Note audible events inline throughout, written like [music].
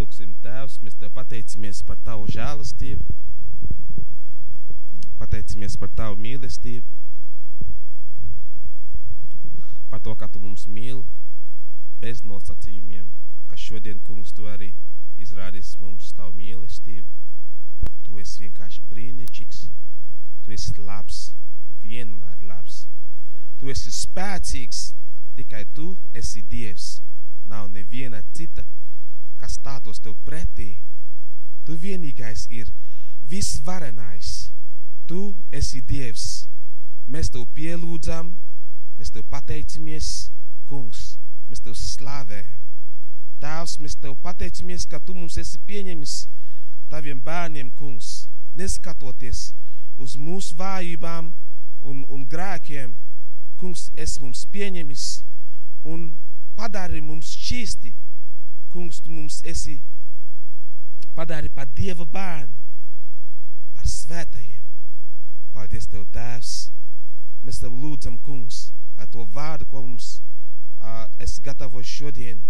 Lūksim, Tēvs, mēs Tev pateicamies par Tavu žēlastību, pateicamies par Tavu mīlestību, par to, ka Tu mums mīli bez nosacījumiem, ka šodien, kungs, Tu arī izrādīs mums Tavu mīlestību. Tu esi vienkārši brīnišķīgs, Tu esi labs, vienmēr labs. Tu esi spēcīgs, tikai Tu esi Dievs, nav neviena cita, kas stātos Tev pretī. Tu vienīgais ir visvarenais. Tu esi Dievs. Mēs Tev pielūdzam, mēs Tev pateicamies, kungs, mēs Tev slavējam. Tēvs, mēs Tev pateicamies, ka Tu mums esi pieņemis Taviem bērniem, kungs, neskatoties uz mūsu vājībām un, un grēkiem, kungs, esi mums pieņemis un padari mums šķīsti. Kungs, tu mums esi padari par Dieva bērni, par svētajiem. Paldies Tev, Tēvs. Mēs Tev lūdzam, kungs, lai to vārdu, ko mums uh, es gatavoju šodien,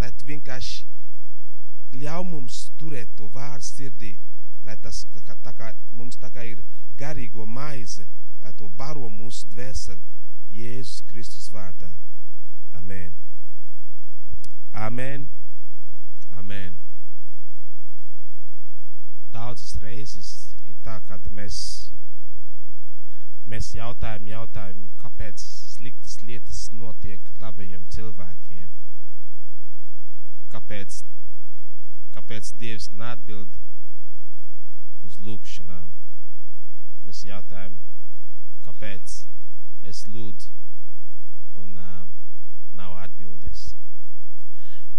lai tu vienkārši ļauj mums turēt to vārdu sirdī, lai tas tā kā, tā kā, mums tā kā ir garīgo maize, lai to baro mūsu dvēseli Jēzus Kristus vārdā. Amen. Amen. Amen. Daudzas reizes ir tā, kad mēs, mēs jautājam, jautājam, kāpēc sliktas lietas notiek labajiem cilvēkiem. Kāpēc, kāpēc Dievs neatbild uz lūkšanām. Mēs jautājam, kāpēc es lūdzu un um, nav atbildes.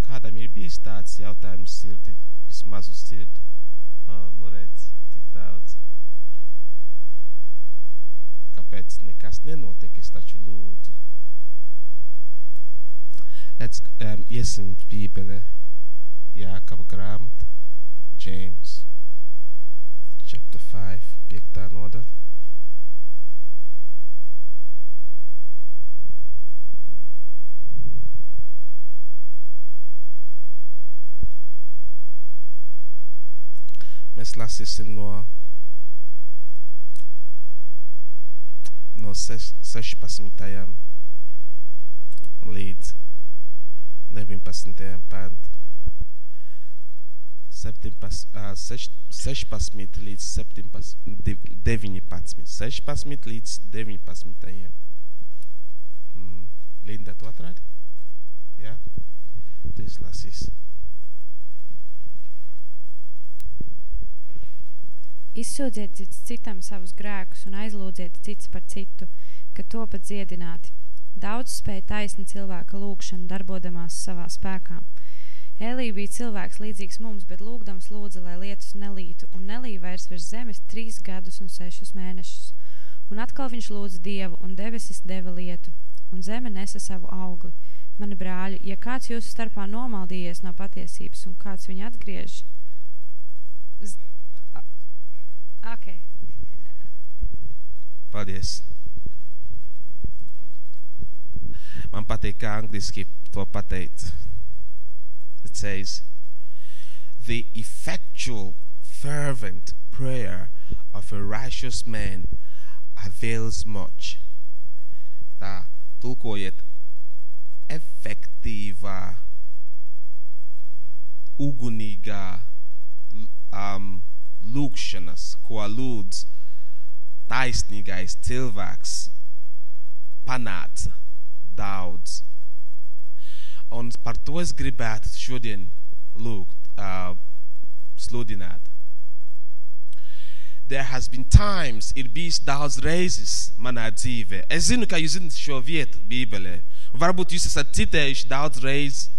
Kādam ir bijis tāds jautājums sirdi, vismaz uz sirdi? Oh, nu redz, tik daudz. Kāpēc nekas nenotiek, es taču lūdzu. Let's um, iesim Bībele, Jākaba grāmata, James, chapter 5, piektā nodaļa. Mēs lasīsim no, no seš, 16. līdz 19. pānt. 17, uh, 16 līdz 17, 19, 16 līdz 19. Mm, Linda, tu atradi? Jā? Tu izlasīsi. Izsūdziet citam savus grēkus un aizlūdziet cits par citu, ka topat dziedināti. Daudz spēja taisni cilvēka lūgšana darbodamās savā spēkā. Elī bija cilvēks līdzīgs mums, bet lūgdams lūdza, lai lietus nelītu, un nelī vairs virs zemes trīs gadus un sešus mēnešus. Un atkal viņš lūdza Dievu, un debesis deva lietu, un zeme nesa savu augli. Mani brāļi, ja kāds jūsu starpā nomaldījies no patiesības, un kāds viņu atgriež, Z... Ok. [laughs] Paldies. Man patīk, kā angliski to pateikt. It says, the effectual, fervent prayer of a righteous man avails much. Tā tulkojiet efektīvā, ugunīgā um, lūkšanas, ko lūdz taisnīgais cilvēks, panāca daudz. Un par to es gribētu šodien lūgt, uh, sludināt. There has been times, ir bijis daudz reizes manā dzīvē. Es zinu, ka jūs zinat šo vietu Bībelē. Varbūt jūs esat citējuši daudz reizes,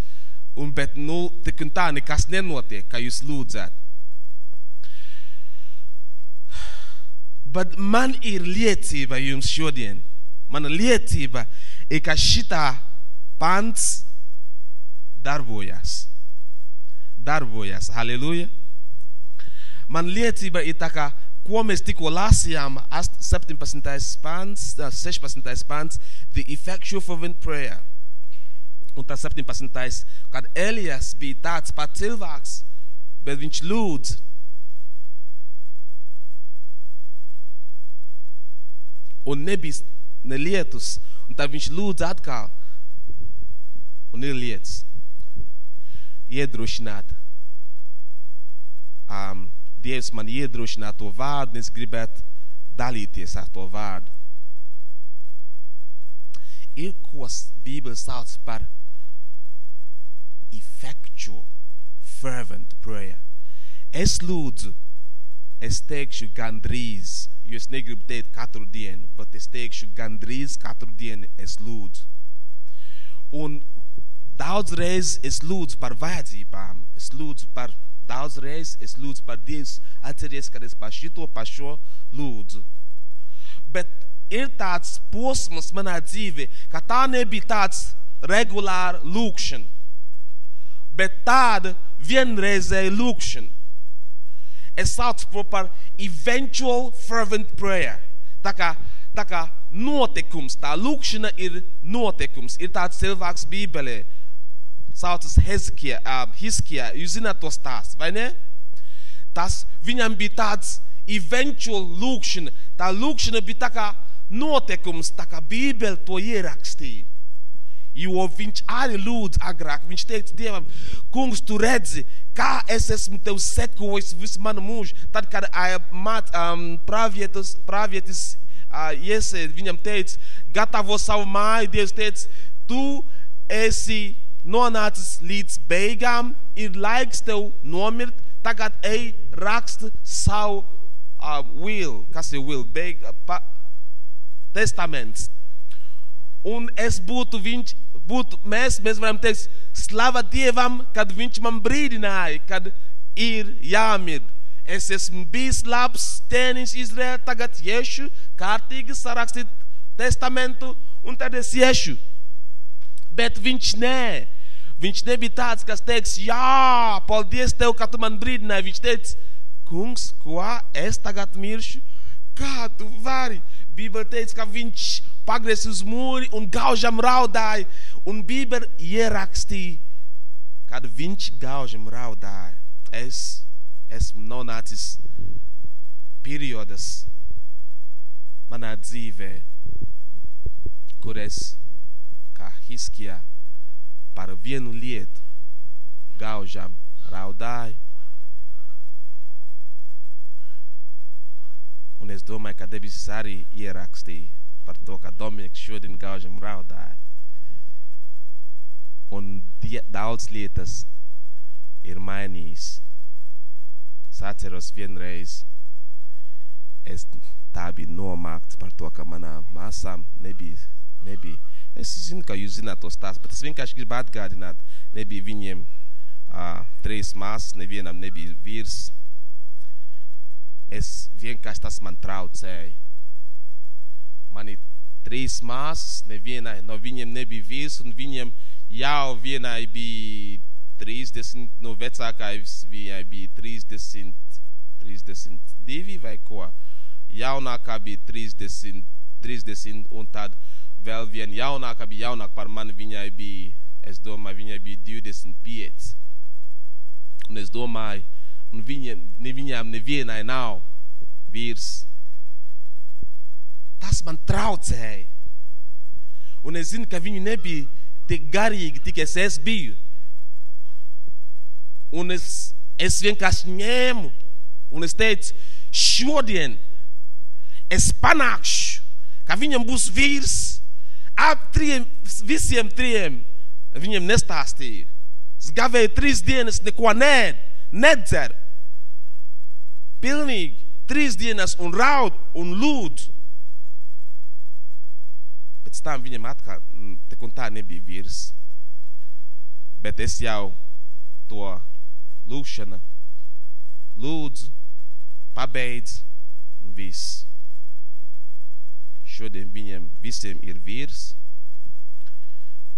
un bet, nu, tik un tā nekas nenotiek, kā jūs lūdzat. Bet man ir liecība jums šodien. Mana liecība ir, ka šitā pants darbojas. Darbojas. Halleluja. Man liecība ir tā, ka, ko mēs tikko lasījām, 17. pants, 16. pants, the effectual fervent prayer. Un tas 17. kad Elijas bija tāds pat cilvēks, bet viņš lūdz. Un nebija ne lietus, un tad viņš lūdz atkal. Un ir lietas. Iedrošināt. Um, Dievs man iedrošināt to vārdu, un es gribētu dalīties ar to vārdu. Ir ko Bībele sauc par effectual, fervent prayer. Es lūdzu, es teikšu gandrīz, jo es negribu teikt katru dienu, bet es teikšu gandrīz katru dienu es lūdzu. Un daudz reiz es lūdzu par vajadzībām, es lūdzu par, daudz reiz es lūdzu par Dievs, atceries, kad es par šito, par šo lūdzu. Bet ir tāds posms manā dzīvē, ka tā nebija tāds regulāra lūkšana, bet tāda vienreizēja lūkšana. Es saucu to par eventual fervent prayer. Tā kā, tā kā notikums, tā lūkšana ir notikums. Ir tāds cilvēks Bībelē, saucas Hezkija, um, Hiskija, jūs zināt to stāstu, vai ne? Tas viņam bija tāds eventual lūkšana. Tā lūkšana bija tā kā notikums, tā kā Bībele to ierakstīja. Lūdz agrāk, viņš teica Dievam, kungs, tu redzi, kā es esmu tev sekojis visu manu mūžu. Tad, kad uh, mat, um, pravietis, pravietis uh, iesēd, viņam teica, gatavo savu māju, Dievs tu esi nonācis līdz beigām, ir laiks tev nomirt, tagad ej raksta savu uh, will, kas will, beig, pa. Un es būtu viņš, būtu mēs, mēs varam teikt, slava Dievam, kad viņš man brīdināja, kad ir jāmir. Es esmu bijis labs tēnis Izraēl, tagad iešu kārtīgi sarakstīt testamentu, un tad es iešu. Bet viņš nē. Viņš nebija tāds, kas teiks, jā, paldies tev, ka tu man brīdināji. Viņš teica, kungs, ko es tagad miršu? Kā tu vari? Bībele teica, ka viņš pagriez uz mūri un gaužam raudāja. Un Bībele ierakstīja, kad viņš gaužam raudāja. Es esmu nonācis periodas manā dzīvē, kur es, kā Hiskijā, par vienu lietu gaužam raudāju. Un es domāju, ka debesis arī ierakstīja par to, ka Dominiks šodien gaužam raudāja. Un die, daudz lietas ir mainījis. Es atceros vienreiz, es tā biju nomākts par to, ka manām māsām nebija, nebija. Es zinu, ka jūs zināt to stāstu, bet es vienkārši gribu atgādināt, nebija viņiem uh, trīs māsas, nevienam nebija vīrs. Es vienkārši tas man traucēja. Man ir trīs māsas, nevienai no viņiem nebija vīrs, un viņiem jau vienai bija 30, no vecākais viņai bija 30, 32 vai ko. Jaunākā bija 30, 30 un tad vēl viena jaunākā bija jaunāka par mani, viņai bija, es domāju, viņai bija 25. Un es domāju, un viņiem, ne viņām nevienai nav vīrs. Tas man traucēja. Un es zinu, ka viņi nebija tik garīgi, tik es es biju. Un es, es vienkārši ņēmu, un es teicu, šodien es panākšu, ka viņam būs vīrs, ap triem, visiem trim viņiem nestāstīju. Es gavēju trīs dienas, neko nē, nedzer. Pilnīgi trīs dienas un raud un lūdzu. Pēc tam viņam atkal, tik un tā nebija vīrs. Bet es jau to lūkšana lūdzu, pabeidz un viss. Šodien viņiem visiem ir vīrs,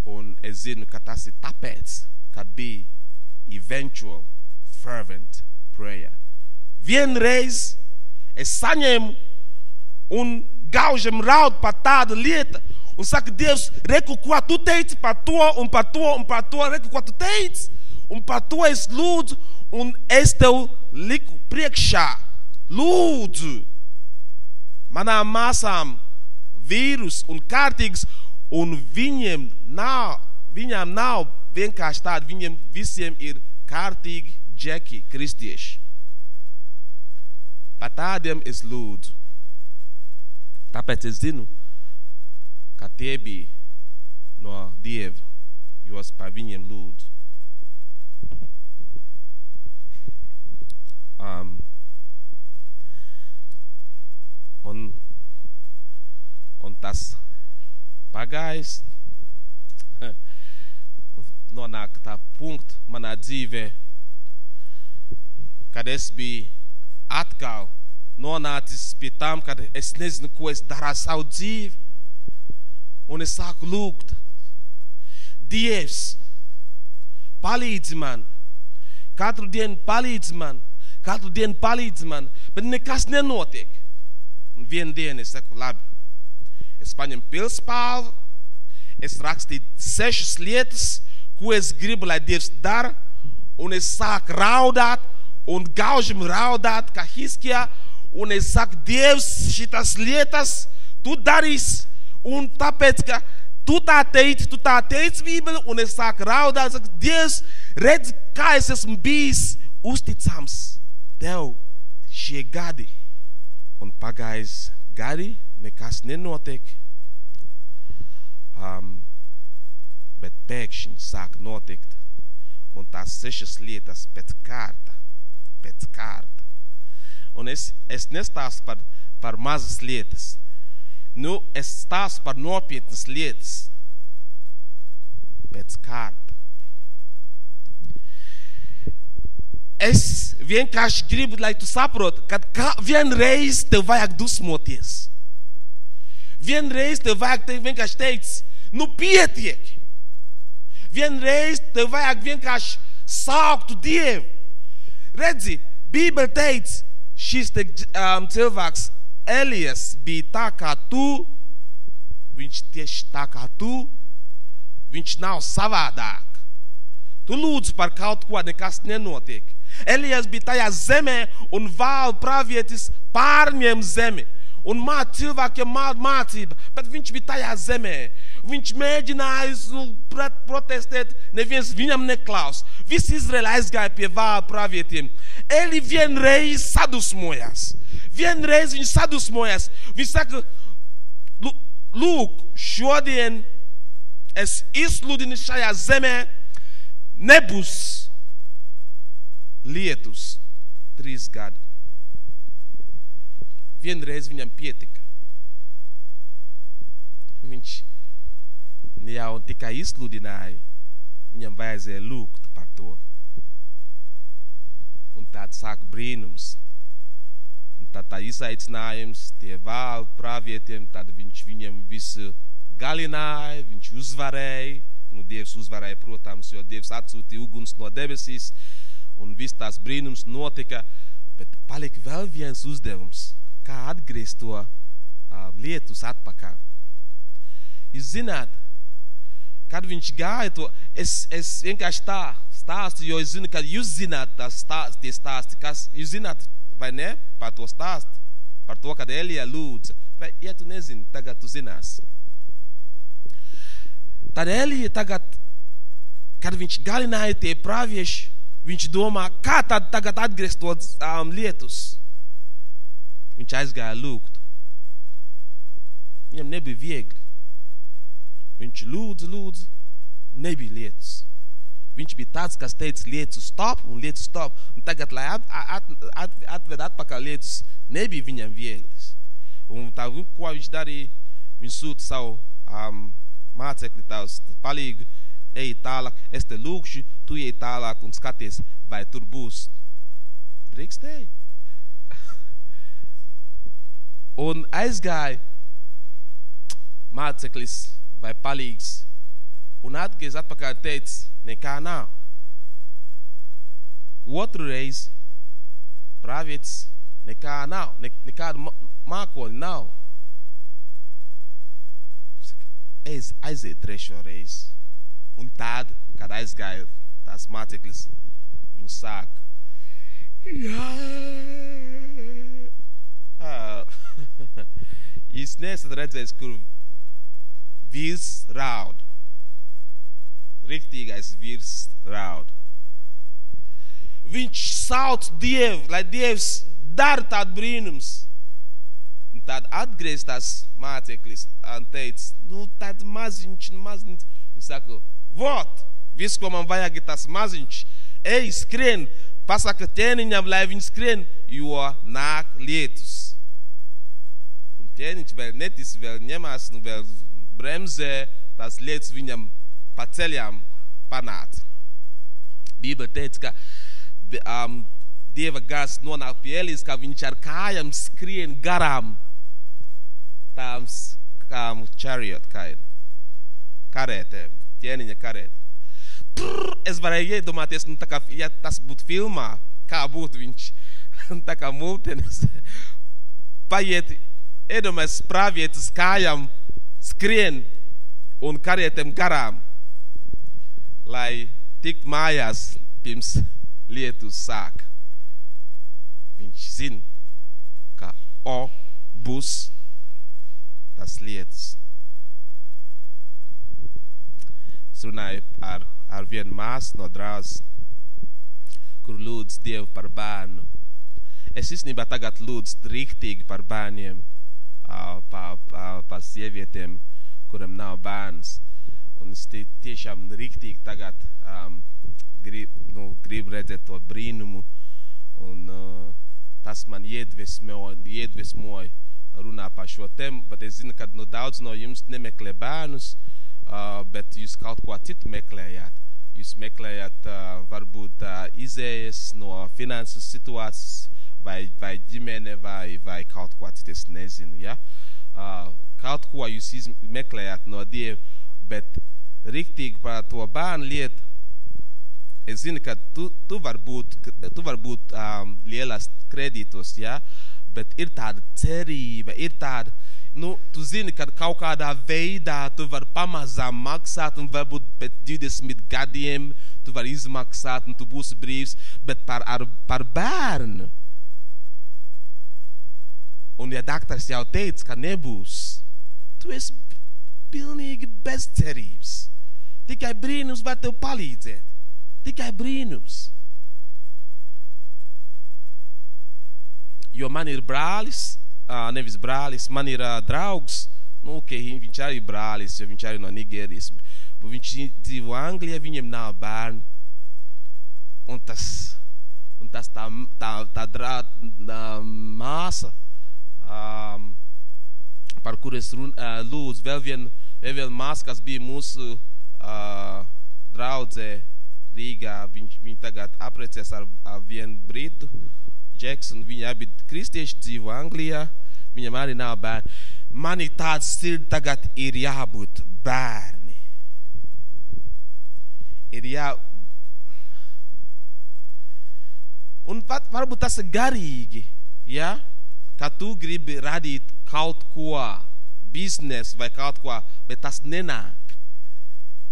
un es zinu, ka tas ir tāpēc, kad bija eventual fervent prayer. Vienreiz es saņēmu un gaužam raud par tādu lietu, un saka, Dievs, reku, ko tu teici par to un par to un par to, reku, ko tu teici. un par to es lūdzu, un es tev liku priekšā. Lūdzu, manām māsām vīrus un kārtīgs, un viņiem nav, viņām nav vienkārši tādi, viņiem visiem ir kārtīgi džeki, kristieši. Par tādiem es lūdzu. Tāpēc es zinu, ka tie bija no Dieva, jo es par viņiem lūdzu. Um, un, un tas pagājis, [laughs] nonāk tā punktu manā dzīvē, kad es biju atkal nonācis pie tam, kad es nezinu, ko es daru ar savu dzīvi, un es sāku lūgt, Dievs, palīdzi man, katru dienu palīdzi man, katru dienu palīdzi man, bet nekas nenotiek. Un vienu dienu es saku, labi, es paņemu pilspālu, es rakstīju sešas lietas, ko es gribu, lai Dievs dara, un es sāku raudāt, un gaužam raudāt, kā Hiskijā, un es saku, Dievs, šitas lietas tu darīsi, un tāpēc, ka tu tā teici, tu tā teici Bībeli, un es sāku raudāt, saku, Dievs, redz, kā es esmu bijis uzticams tev šie gadi. Un pagājis gadi, nekas nenotiek. Um, bet pēkšņi sāk notikt. Un tās sešas lietas pēc kārta, pēc kārta. Un es, es nestāstu par, par mazas lietas. Nu, es stāstu par nopietnas lietas pēc kārta. Es vienkārši gribu, lai tu saproti, ka kā, vienreiz tev vajag dusmoties. Vienreiz tev vajag te vienkārši teikt, nu pietiek. Vienreiz tev vajag vienkārši saukt Dievu. Redzi, Bībele teica, šis te, um, cilvēks Elijas bija tā kā tu, viņš tieši tā kā tu, viņš nav savādāk. Tu lūdzu par kaut ko, nekas nenotiek. Elijas bija tajā zemē un vēl pravietis pārņem zemi. Un māt cilvēkiem mācība, bet viņš bija tajā zemē. Viņš mēģināja nu, protestēt, neviens viņam neklaus. Visi Izraēla aizgāja pie vālu pravietiem. Eli vienreiz sadusmojās. Vienreiz viņš sadusmojās. Viņš saka, lūk, šodien es izsludinu šajā zemē, nebūs lietus trīs gadi. Vienreiz viņam pietika. Viņš jau tikai izsludināja, viņam vajadzēja lūgt par to. Un tad sāk brīnums. Un tad tā izaicinājums, tie vēl pravietiem, tad viņš viņam visu galināja, viņš uzvarēja. Nu, Dievs uzvarēja, protams, jo Dievs atsūtīja uguns no debesīs, un viss tās brīnums notika, bet palika vēl viens uzdevums, kā atgriezt to uh, lietus atpakaļ. Jūs zināt, kad viņš gāja to, es, es vienkārši tā stāstu, jo es zinu, ka jūs zināt tās stāsti, tie stāsti, kas, jūs zināt, vai ne, par to stāstu, par to, kad Elija lūdza, vai, ja tu nezini, tagad tu zinās. Tad Elija tagad, kad viņš galināja tie pravieši, viņš domā, kā tad tagad atgriezt to um, lietus. Viņš aizgāja lūgt. Viņam nebija viegli. Viņš lūdza, lūdza, nebija lietus. Viņš bija tāds, kas teica lietu stop un lietu stop. Un tagad, lai at, at, at, atved atpakaļ lietus, nebija viņam viegli. Un tā, ko viņš darīja, viņš sūta savu um, mācekli, tavs palīgu, ej tālāk, es te lūkšu, tu ej tālāk un skaties, vai tur būs. Drīkstēji. un aizgāja māceklis vai palīgs un atgriez atpakaļ teica, nekā nav. Otru reizi pravietis nekā nav, ne, nekādu mākoni nav. Es aiziet trešo reizi. Un tad, kad aizgāju tās māceklis, viņš sāk. Jā. Jūs nesat redzējis, kur vīrs raud. Riktīgais vīrs raud. Viņš sauc Dievu, lai Dievs dara tādu brīnums. Un tad atgrieztās māceklis un teica, nu tad maziņš, maziņš. Viņš saka, vot, viss, ko man vajag, ir tas maziņš. Ej, skrien, pasaka ķēniņam, lai viņš skrien, jo nāk lietus. Un ķēniņš vēl netis, vēl ņemās, nu vēl bremzē, tas lietus viņam pa ceļām panāca. Bībele teica, ka um, Dieva gars nonāk pie Elijas, ka viņš ar kājām skrien garām tām kā chariot, kā ir karētēm, ķēniņa karētēm. Prr, es varēju iedomāties, nu, tā kā, ja tas būtu filmā, kā būtu viņš, [laughs] tā kā multenis, paiet, iedomājas pravietis kājām, skrien un karietēm garām, lai tikt mājās pirms lietus sāk. Viņš zina, ka o būs tas lietas. Es runāju ar, ar vienu māsu no drāzes, kur lūdz Dievu par bērnu. Es īstenībā tagad lūdzu riktīgi par bērniem, par, par, par sievietēm, kuram nav bērns. Un es tiešām riktīgi tagad um, grib, nu, gribu redzēt to brīnumu. Un uh, tas man iedvesmoja, iedvesmoja runā par šo tēmu, bet es zinu, ka nu, daudz no jums nemeklē bērnus, uh, bet jūs kaut ko citu meklējāt. Jūs meklējat uh, varbūt uh, izējas no finanses situācijas, vai, vai ģimene, vai, vai kaut ko citu, es nezinu, ja? Uh, kaut ko jūs meklējat no Dieva, bet riktīgi par to bērnu lietu, es zinu, ka tu, tu var būt, tu var būt um, lielas kredītos, ja? bet ir tāda cerība, ir tāda, nu, tu zini, ka kaut kādā veidā tu vari pamazām maksāt un varbūt pēc 20 gadiem tu vari izmaksāt un tu būsi brīvs, bet par, ar, par bērnu. Un ja daktars jau teica, ka nebūs, tu esi pilnīgi bez cerības. Tikai brīnums var tev palīdzēt. Tikai brīnums. jo man ir brālis, uh, nevis brālis, man ir uh, draugs, nu, ok, viņš arī brālis, jo viņš arī no Nigērijas, bet viņš dzīvo Anglijā, viņam nav bērni, un tas, un tas tā, tā, tā, drā, tā māsa, um, par kur es run, uh, lūdzu, vēl vien, vēl vien māsa, kas bija mūsu uh, viņš, viņa tagad aprecies ar, vienu Britu, Jackson, viņa abi kristieši dzīvo Anglijā, viņam arī nav bērni. Man ir tāds sirds tagad ir jābūt bērni. Ir jā... Un pat, varbūt tas ir garīgi, ja? Ka tu gribi radīt kaut ko, biznes vai kaut ko, bet tas nenāk.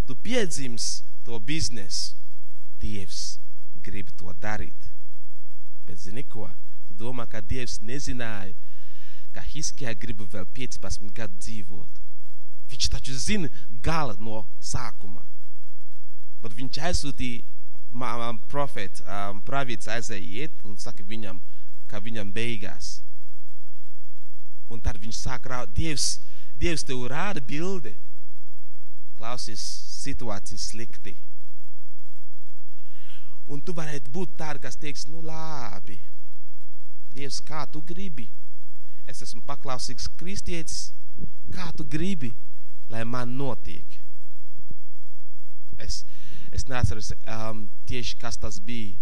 Tu piedzims to biznesu. Dievs grib to darīt. Bet zini ko? Tu domā, ka Dievs nezināja, ka Hiskijā grib vēl 15 gadu dzīvot. Viņš taču zina gala no sākuma. Bet viņš aizsūtīja profetu, um, pravīts aiziet un saka viņam, ka viņam beigās. Un tad viņš sāk raud, Dievs, Dievs tev rāda bildi. Klausies, situācija slikti. Un tu varētu būt tāda, kas teiks, nu labi, Dievs, kā tu gribi? Es esmu paklausīgs kristietis, kā tu gribi, lai man notiek? Es, es neatceros um, tieši, kas tas bija.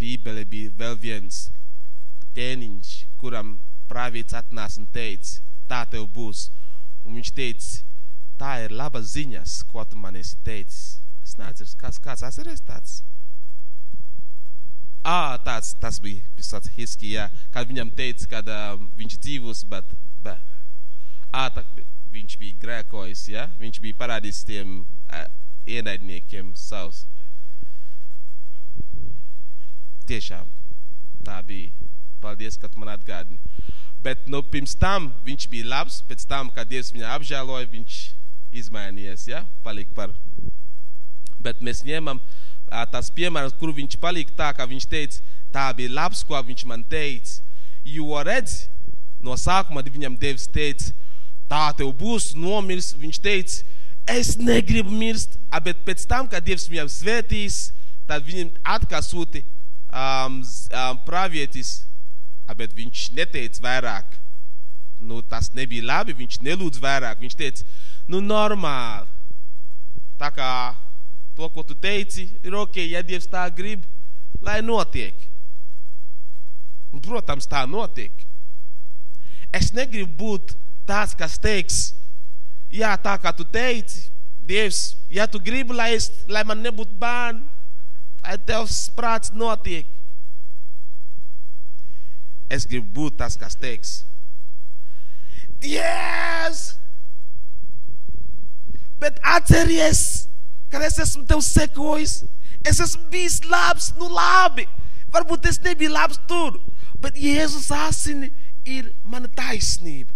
Bībele bija vēl viens tēniņš, kuram pravīts atnās un teica, tā tev būs. Un viņš teica, tā ir laba ziņas, ko tu man esi teicis. Es neatceros, kāds, kāds atceries tāds? Ah, tāds, tas bija tāds Hiskijā, kad viņam teica, ka uh, viņš dzīvos, bet, bet ah, tā, viņš bija grēkojis, ja? viņš bija parādījis tiem uh, ienaidniekiem savus. tiešām tā bija. Paldies, ka man atgādini. Bet nu, pirms tam viņš bija labs, pēc tam, kad Dievs viņu apžēloja, viņš izmainījies, ja? palika par. Bet mēs ņemam tas piemērs, kur viņš palika tā, kā viņš teica, tā bija labs, ko viņš man teica. Jo redz, no sākuma viņam Dievs teica, tā tev būs nomirs, viņš teica, es negribu mirst, bet pēc tam, kad Dievs viņam svētīs, tad viņam atkal sūti um, um, pravietis, bet viņš neteica vairāk. Nu, tas nebija labi, viņš nelūdz vairāk. Viņš teica, nu, normāli. Tā kā to, ko tu teici, ir ok, ja Dievs tā grib, lai notiek. Protams, tā notiek. Es negribu būt tāds, kas teiks, jā, tā kā tu teici, Dievs, ja tu gribi, lai, es, lai man nebūtu bērni, lai tevs prāts notiek. Es gribu būt tas, kas teiks, Dievs! Bet atceries, kad es esmu tev sekojis, es esmu bijis labs, nu labi. Varbūt es nebiju labs tur, bet Jēzus asini ir mana taisnība.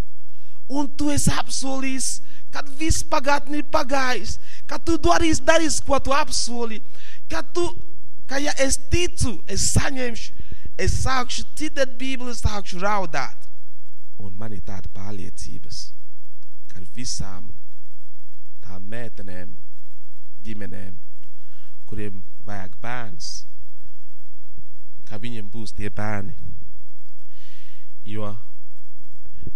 Un tu esi apsolījis, kad viss pagātni ir pagājis, kad tu darīsi, darīsi, ko tu apsoli, kad tu, ka ja es ticu, es saņemšu, es sākšu citēt Bībeli, sākšu raudāt. Un man ir tāda pārliecības, ka visām tām meitenēm, ģimenēm, kuriem vajag bērns, ka viņiem būs tie bērni. Jo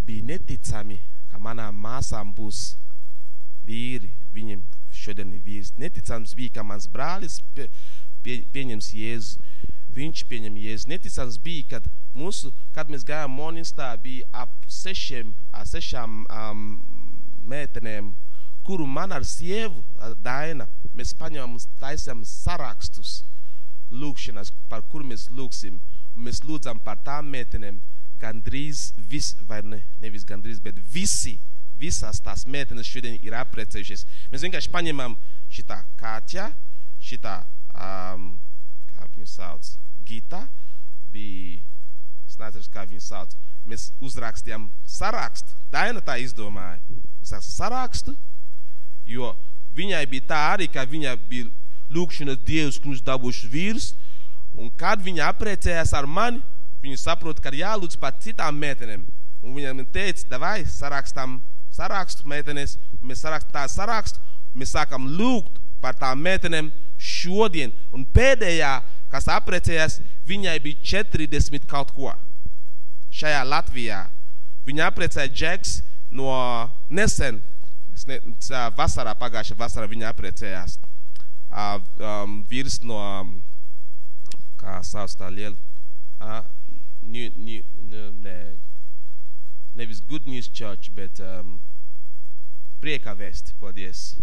bija neticami, ka manām māsām būs vīri, viņiem šodien ir vīrs. Neticams bija, ka mans brālis pie, pie, pieņems Jēzu, viņš pieņem Jēzu. Neticams bija, kad mūsu, kad mēs gājām Morningstar, bija ap sešiem, sešām um, meitenēm, kuru man ar sievu, Daina, mēs paņemam, taisam sarakstus lūkšanas, par kuru mēs lūksim. Mēs lūdzam par tām meitenēm, gandrīz vis, vai ne, nevis gandrīz, bet visi, visas tās meitenes šodien ir apprecējušies. Mēs vienkārši paņemam šitā Kāķa, šitā, um, kā viņu sauc, Gita, bija, es nezinu, kā viņu sauc, mēs uzrakstījām sarakstu, Daina tā izdomāja, uzrakstu sarakstu, jo viņai bija tā arī, ka viņa bija lūkšanas Dievs, kurš dabūšu vīrus, un kad viņa apprecējās ar mani, viņa saprot, ka jālūdz par citām meitenēm. Un viņa man teica, davai, sarakstām sarakstu meitenes, mēs sarakstām tā sarakstu, mēs sākam lūgt par tām meitenēm šodien. Un pēdējā, kas apprecējās, viņai bija 40 kaut ko. Šajā Latvijā. Viņa apprecēja Džeks no nesen, ne, vasarā, pagājušā vasarā viņa apprecējās. Uh, um, vīrs no, kā sauc tā liela, uh, new, new, ne, nevis Good News Church, bet um, prieka vēsti, paldies.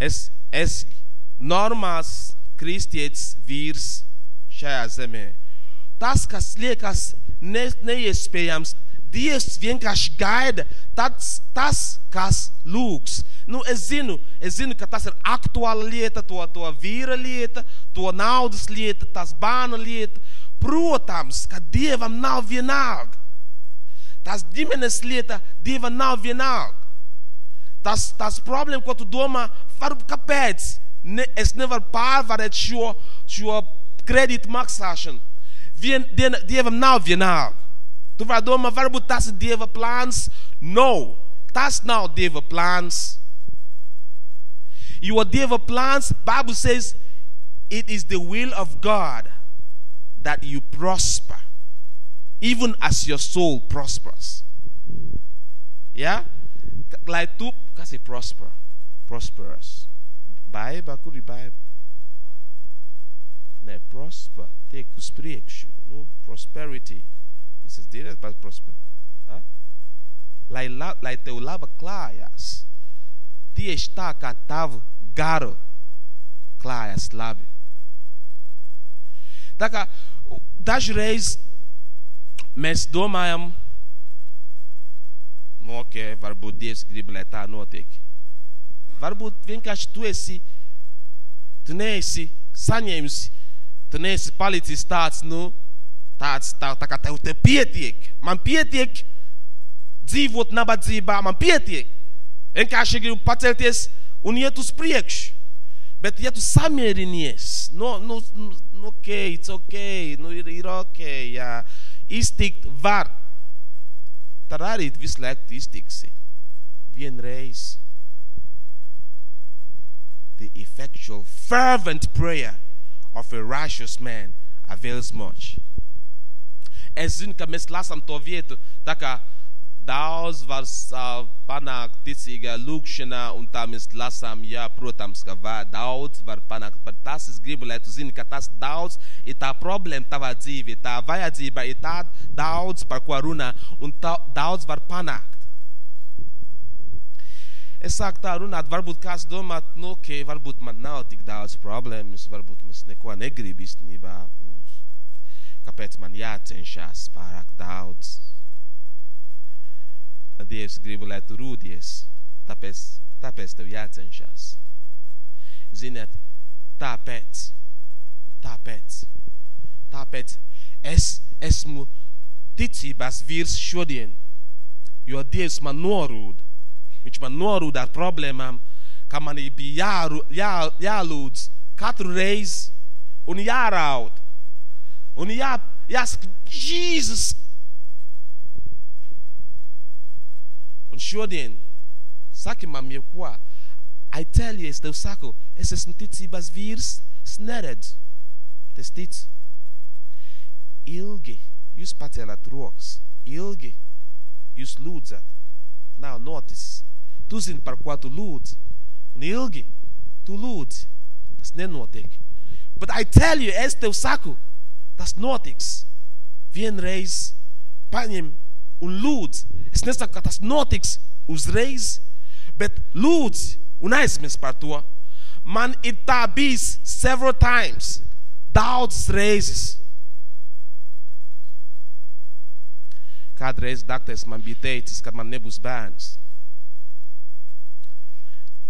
Es, es normāls kristietis vīrs šajā zemē. Tas, kas liekas ne, neiespējams, Dievs vienkārši gaida tas, tas kas lūgs. Nu, es zinu, es zinu, ka tas ir aktuāla lieta, to, to vīra lieta, to naudas lieta, tas bērna lieta, Protams, ka Dievam nav vienalga. Tas ģimenes lieta Dievam nav vienalga. Tas, tas problēma, ko tu domā, var, kāpēc es nevaru pārvarēt šo, šo kredītu maksāšanu. Vien, dien, dievam nav vienalga. Tu vari domāt, varbūt tas ir Dieva plāns. No, tas nav Dieva plāns. Jo Dieva plāns, Bible says, it is the will of God that you prosper, even as your soul prospers. Yeah? Like tu, kasi prosper, prosperous. Baiba, kuri baiba. Ne, prosper, tek uz priekšu, nu, prosperity. Es esmu direkt par prosper. Ha? Lai, la, lai tev laba klājās, tieši tā kā tavu garu klājas labi. Tā kā dažreiz mēs domājam, nu, ok, varbūt Dievs grib, lai tā notiek. Varbūt vienkārši tu esi, tu neesi saņēmis Tu neesi palicis tāds, nu, tāds, tā, tā kā tev te pietiek. Man pietiek dzīvot nabadzībā, man pietiek. Vienkārši gribu pacelties un iet uz priekšu. Bet, ja tu samierinies, nu, nu, nu ok, it's ok, nu ir, ir ok, jā, iztikt var, tad arī visu laiku iztiksi. Vienreiz. The effectual, fervent prayer of a righteous man avails much. Es zinu, ka mēs lasām to vietu, tā kā daudz var uh, panākt ticīgā lūkšanā, un tā mēs lasām, jā, protams, ka var, daudz var panākt. Par tas es gribu, lai tu zini, ka tas daudz ir tā problēma tavā dzīvē, tā vajadzība ir tā daudz, par ko runā, un tā, daudz var panākt. Es sāku tā runāt, varbūt kāds domā, nu, ok, varbūt man nav tik daudz problēmas, varbūt es neko negribu īstenībā. Kāpēc man jācenšas pārāk daudz? Dievs grib, lai tu rūdies, tāpēc, tāpēc tev jācenšas. Ziniet, tāpēc, tāpēc, tāpēc es esmu ticības vīrs šodien, jo Dievs man norūda. Viņš man norūda ar problēmām, ka man bija jā, jā, jālūdz katru reizi un jāraud. Un jā, jāsaka, Jēzus, Un šodien, saki man jebko, I tell you, es tev saku, es esmu ticības vīrs, es neredzu, es ticu. Ilgi jūs pacēlāt rokas, ilgi jūs lūdzat, nav noticis. Tu zini, par ko tu lūdzi, un ilgi tu lūdzi, tas nenotiek. But I tell you, es tev saku, tas notiks. Vienreiz paņem un lūdz. Es nesaku, ka tas notiks uzreiz, bet lūdz un aizmirst par to. Man ir tā bijis several times, daudzas reizes. Kādreiz dakteris man bija teicis, ka man nebūs bērns.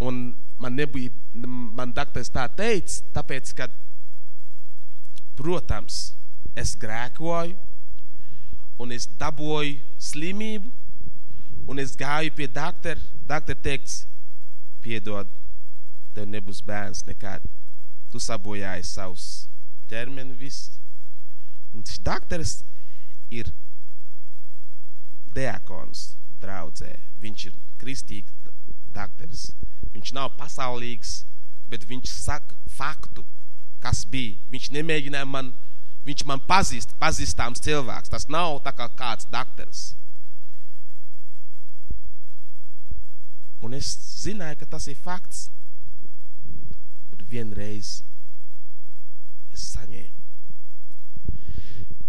Un man nebija, man dakteris tā teica, tāpēc, ka, protams, es grēkoju, un es dabūju slimību, un es gāju pie doktora. Doktor teiks, piedod, tev nebūs bērns nekad. Tu sabojāji savus terminu viss. Un šis doktors ir diakons draudzē. Viņš ir kristīgs doktors. Viņš nav pasaulīgs, bet viņš saka faktu, kas bija. Viņš nemēģināja man Viņš man pazīst, pazīstams cilvēks. Tas nav tā kā kāds daktars. Un es zināju, ka tas ir fakts. Bet vienreiz es saņēmu.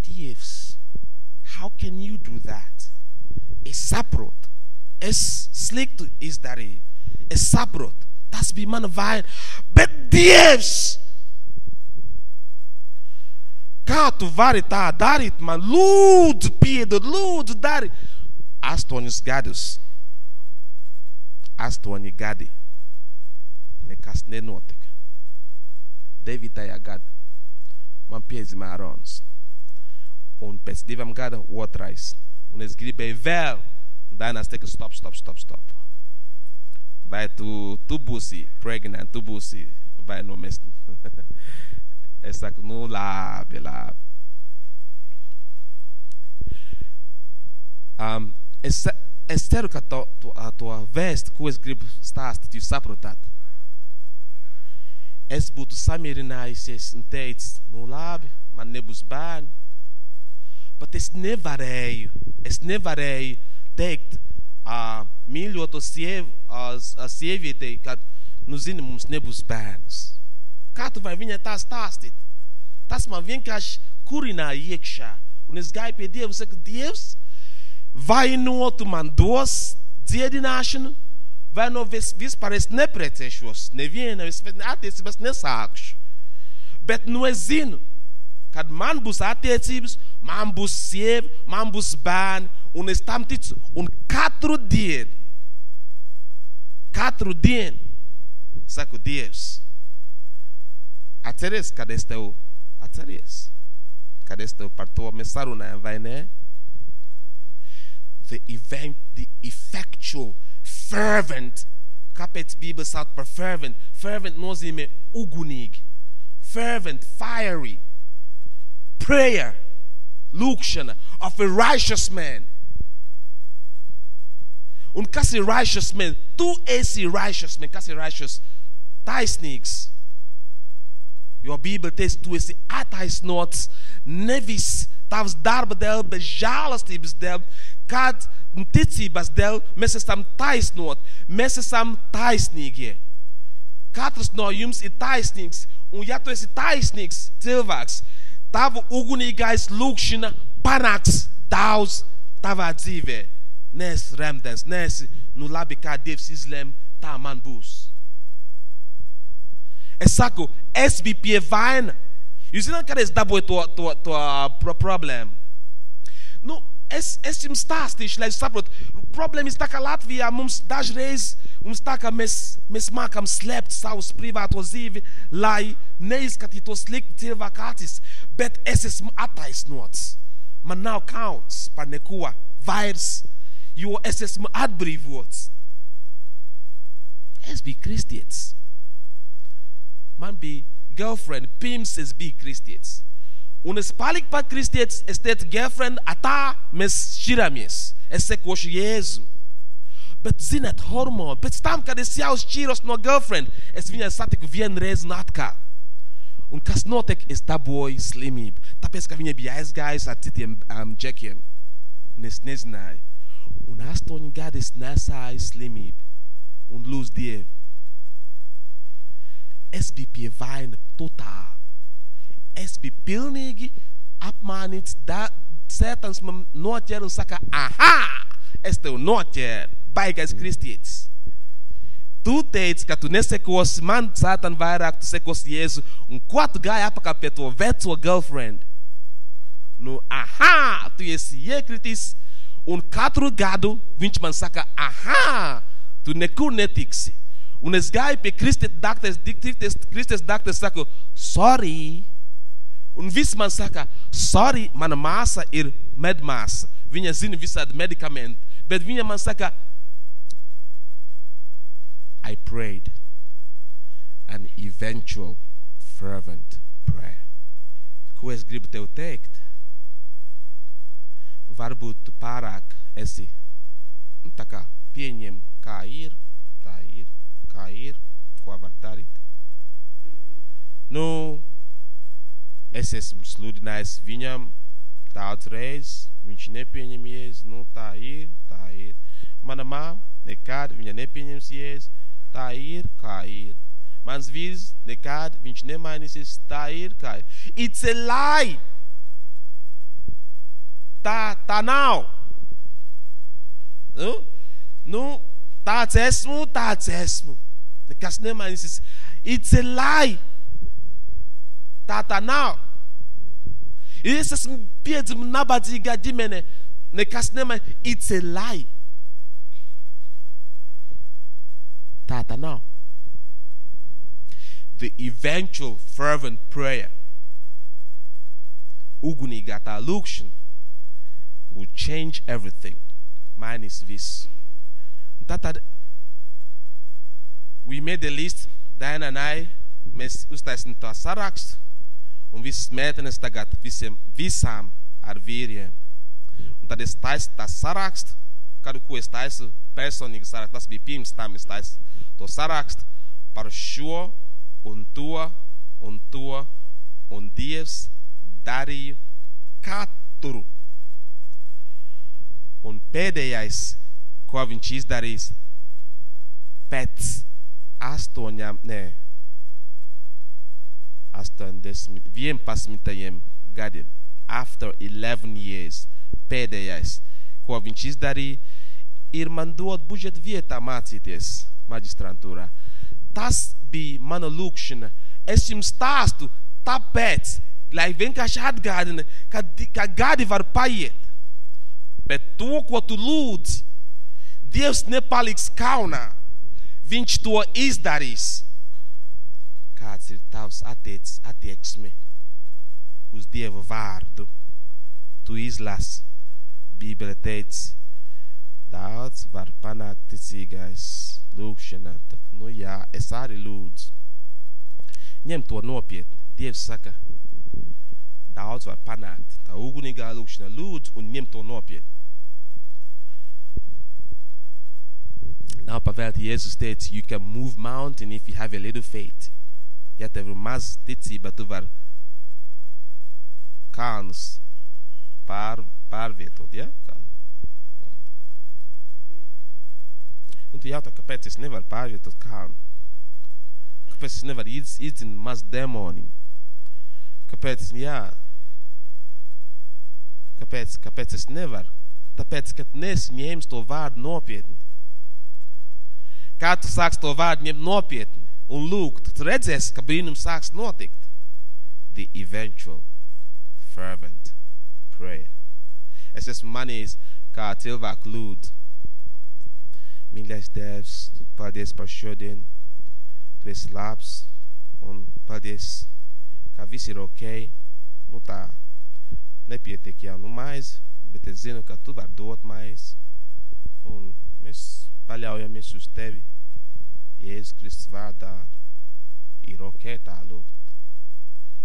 Dievs, how can you do that? Es saprotu. Es sliktu izdarīju. Es saprotu. Tas bija mana vaina. Bet Dievs Kā tu vari tā darīt? Man lūdzu, piedod, lūdzu, dari. Astoņus gadus. Astoņi gadi. Nekas nenotika. Devītajā gadā man piedzima Ārons. Un pēc diviem gadiem otrais. Un es gribēju vēl. Dainas teica, stop, stop, stop, stop. Vai tu, tu būsi pregnant, tu būsi vai no mēs. [laughs] Es saku, nu labi, labi. Um, es, es ceru, ka to, to, to vēstu, ko es gribu stāstīt, jūs saprotat. Es būtu samierinājusies un teicis, nu labi, man nebūs bērni. Bet es nevarēju, es nevarēju teikt uh, mīļoto siev, uh, sievietei, kad, nu zini, mums nebūs bērns. Kā tu vai viņai tā stāstīt? Tas man vienkārši kurināja iekšā. Un es gāju pie Dieva un saku, Dievs, vai no tu man dos dziedināšanu, vai no vis, vispār es neprecēšos, neviena attiecības nesākšu. Bet nu es zinu, kad man būs attiecības, man būs sieva, man būs bērni, un es tam ticu. Un katru dienu, katru dienu, saku, Dievs, Atceries, kad es tev Atceries, kad es tev par to mēs sarunājam, vai ne? The event, the effectual, fervent. Kāpēc Bībele sauc par fervent? Fervent nozīmē ugunīgi. Fervent, fiery. Prayer, lūkšana of a righteous man. Un kas ir righteous man? Tu esi righteous man. Kas ir righteous? Taisnīgs. Jo Bībele teica, tu esi attaisnots nevis tavs darba dēļ, bet žēlastības dēļ, kad ticības dēļ mēs esam taisnot, mēs esam taisnīgie. Katrs no jums ir taisnīgs, un ja tu esi taisnīgs cilvēks, tavu ugunīgais lūkšana panāks daudz tavā dzīvē. Nē, remdens, nē, nu labi, kā Dievs izlem, tā man būs. Es saku, es biju pie vaina. Jūs zināt, kad es dabūju to, to, to pro problēmu? Nu, es, es jums stāstīšu, lai jūs saprotu. Problēma ir tā, ka Latvijā mums dažreiz, mums tā, ka mēs, mēs mākam slēpt savus privāto dzīvi, lai neizskatītos slikti cilvēku acis, bet es esmu attaisnots. Man nav kauns par neko vairs jo es esmu atbrīvots. Es biju kristietis. Man bija girlfriend, pirms es biju kristietis. Un es paliku pat kristietis, es teicu, girlfriend, atā mēs šķiramies. Es sekošu Jēzu. Bet, zināt, hormoni, pēc tam, kad es jau šķīros no girlfriend, es viņai satiku vienreiz un atkal. Un kas notiek, es dabūju slimību. Tāpēc, ka viņa bija aizgājusi ar citiem um, džekiem. Un es nezināju un astoņi gadi es nesāju slimību un lūdzu Dievu. Es biju pie vaina totāli. Es biju pilnīgi apmānīts. Da, sētans man noķēra un saka, aha, es tev noķēru, baigais kristietis. Tu teici, ka tu nesekosi man, sētan vairāk, tu sekosi Jēzu. Un ko tu gāji apakā pie to veco girlfriend? Nu, aha, tu esi iekritis Un katru gadu viņš man saka, aha, tu nekur netiksi. Un es gāju pie Kristus dakteres, Kristus dakteres saku, sorry. Un viss man saka, sorry, mana māsa ir medmāsa. Viņa zina visādi medikamenti. Bet viņa man saka, I prayed an eventual fervent prayer. Ko es gribu tev teikt? Varbūt tu pārāk esi nu, tā kā pieņem, kā ir, tā ir, kā ir, ko var darīt. Nu, es esmu sludinājis viņam daudz reizes, viņš nepieņem jēzu, nu tā ir, tā ir. Mana māma nekad viņa nepieņems jēzu, tā ir, kā ir. Mans vīrs nekad viņš nemainīsies, tā ir, kā ir. It's a lie! Tā, tā nav. Nu, nu, tāds esmu, tāds esmu. Nekas nemainīsies. It's a lie. Tā tā nav. Es esmu piedzimis nabadzīgā ģimene. Nekas nemainīsies. It's a lie. Tā tā nav. The eventual fervent prayer. Ugunīgā tā lūkšana will change everything. Mine is this. Tātad, we made a list, Diana and I, mēs uztaisām to sarakstu, un visas meitenes tagad visiem, visām ar vīriem. Un tad es taisu tā sarakstu, kādu, ko es taisu personīgi sarakstu, tas bija pirms tam es taisu to sarakstu par šo un to un to, un Dievs darīja katru Un pēdējais, ko viņš izdarīs pēc astoņām, nē, 80, 11 gadiem, after 11 years, pēdējais, ko viņš izdarīja, ir man dot budžeta vietā mācīties maģistrantūrā. Tas bija mana lūkšana. Es jums stāstu tāpēc, lai vienkārši atgādina, ka, ka gadi var paiet. Bet to, ko tu lūdz, Dievs nepaliks kaunā. Viņš to izdarīs. Kāds ir tavs attiec, attieksme uz Dieva vārdu, tu izlasi, Bībele teica, daudz var panākt ticīgais lūkšanā. Tā, nu jā, es arī lūdzu. Ņem to nopietni. Dievs saka, daudz var panākt. Tā ugunīgā lūkšanā lūdzu un ņem to nopietni. Nav pavēlti Jēzus teica, you can move mountain if you have a little faith. Maz ticība, tu var kalnus pār, pārvietot, ja? Kā? Un tu jautā, kāpēc es nevaru pārvietot kalnu? Kāpēc es nevaru iz, izdzināt maz demoni? Kāpēc, jā, kāpēc, kāpēc es nevaru? Tāpēc, ka neesi ņēmis to vārdu nopietni. Kā tu sāks to vārdu ņemt nopietni un lūgt, tu redzēsi, ka brīnums sāks notikt. The eventual fervent prayer. Es esmu manījis, kā cilvēku lūdzu. Mīļais Tēvs, paldies par šodien. Tu esi labs un paldies, ka viss ir ok. Nu tā, nepietiek jau nu maizi, bet es zinu, ka tu var dot maizi. Un mēs paļaujamies uz tevi. Jēzus Kristus vārdā ir ok tā lūgt.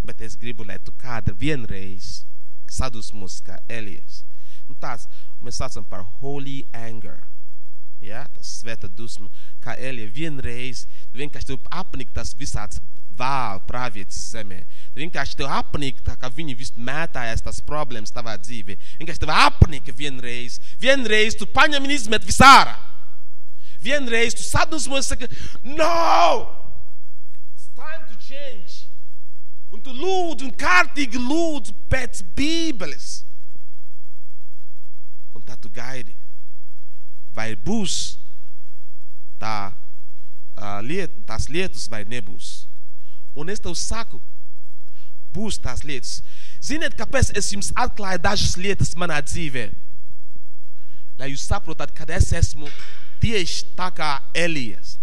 Bet es gribu, lai tu kāda vienreiz sadusmos kā Elijas. Nu tāds, mēs saucam par holy anger. Ja, tas svēta dusma, kā Elija vienreiz, vienkārši tev apnik tas visāds vēl pravietis zemē. Vienkārši tev apnik, tā kā viņi visu mētājas tas problēmas tavā dzīvē. Vienkārši tev apnik vienreiz. Vienreiz tu paņem un izmet visārā. Vienreiz tu sadusmojies, saka, no! It's time to change. Un tu lūdzu un kārtīgi lūdzu pēc bībeles. Un tad tu gaidi vai būs tā uh, liet, tās lietas vai nebūs. Un es tev saku, būs tās lietas. Ziniet, kāpēc es jums atklāju dažas lietas manā dzīvē? Lai jūs saprotat, kad es esmu tieši tā kā Elijas.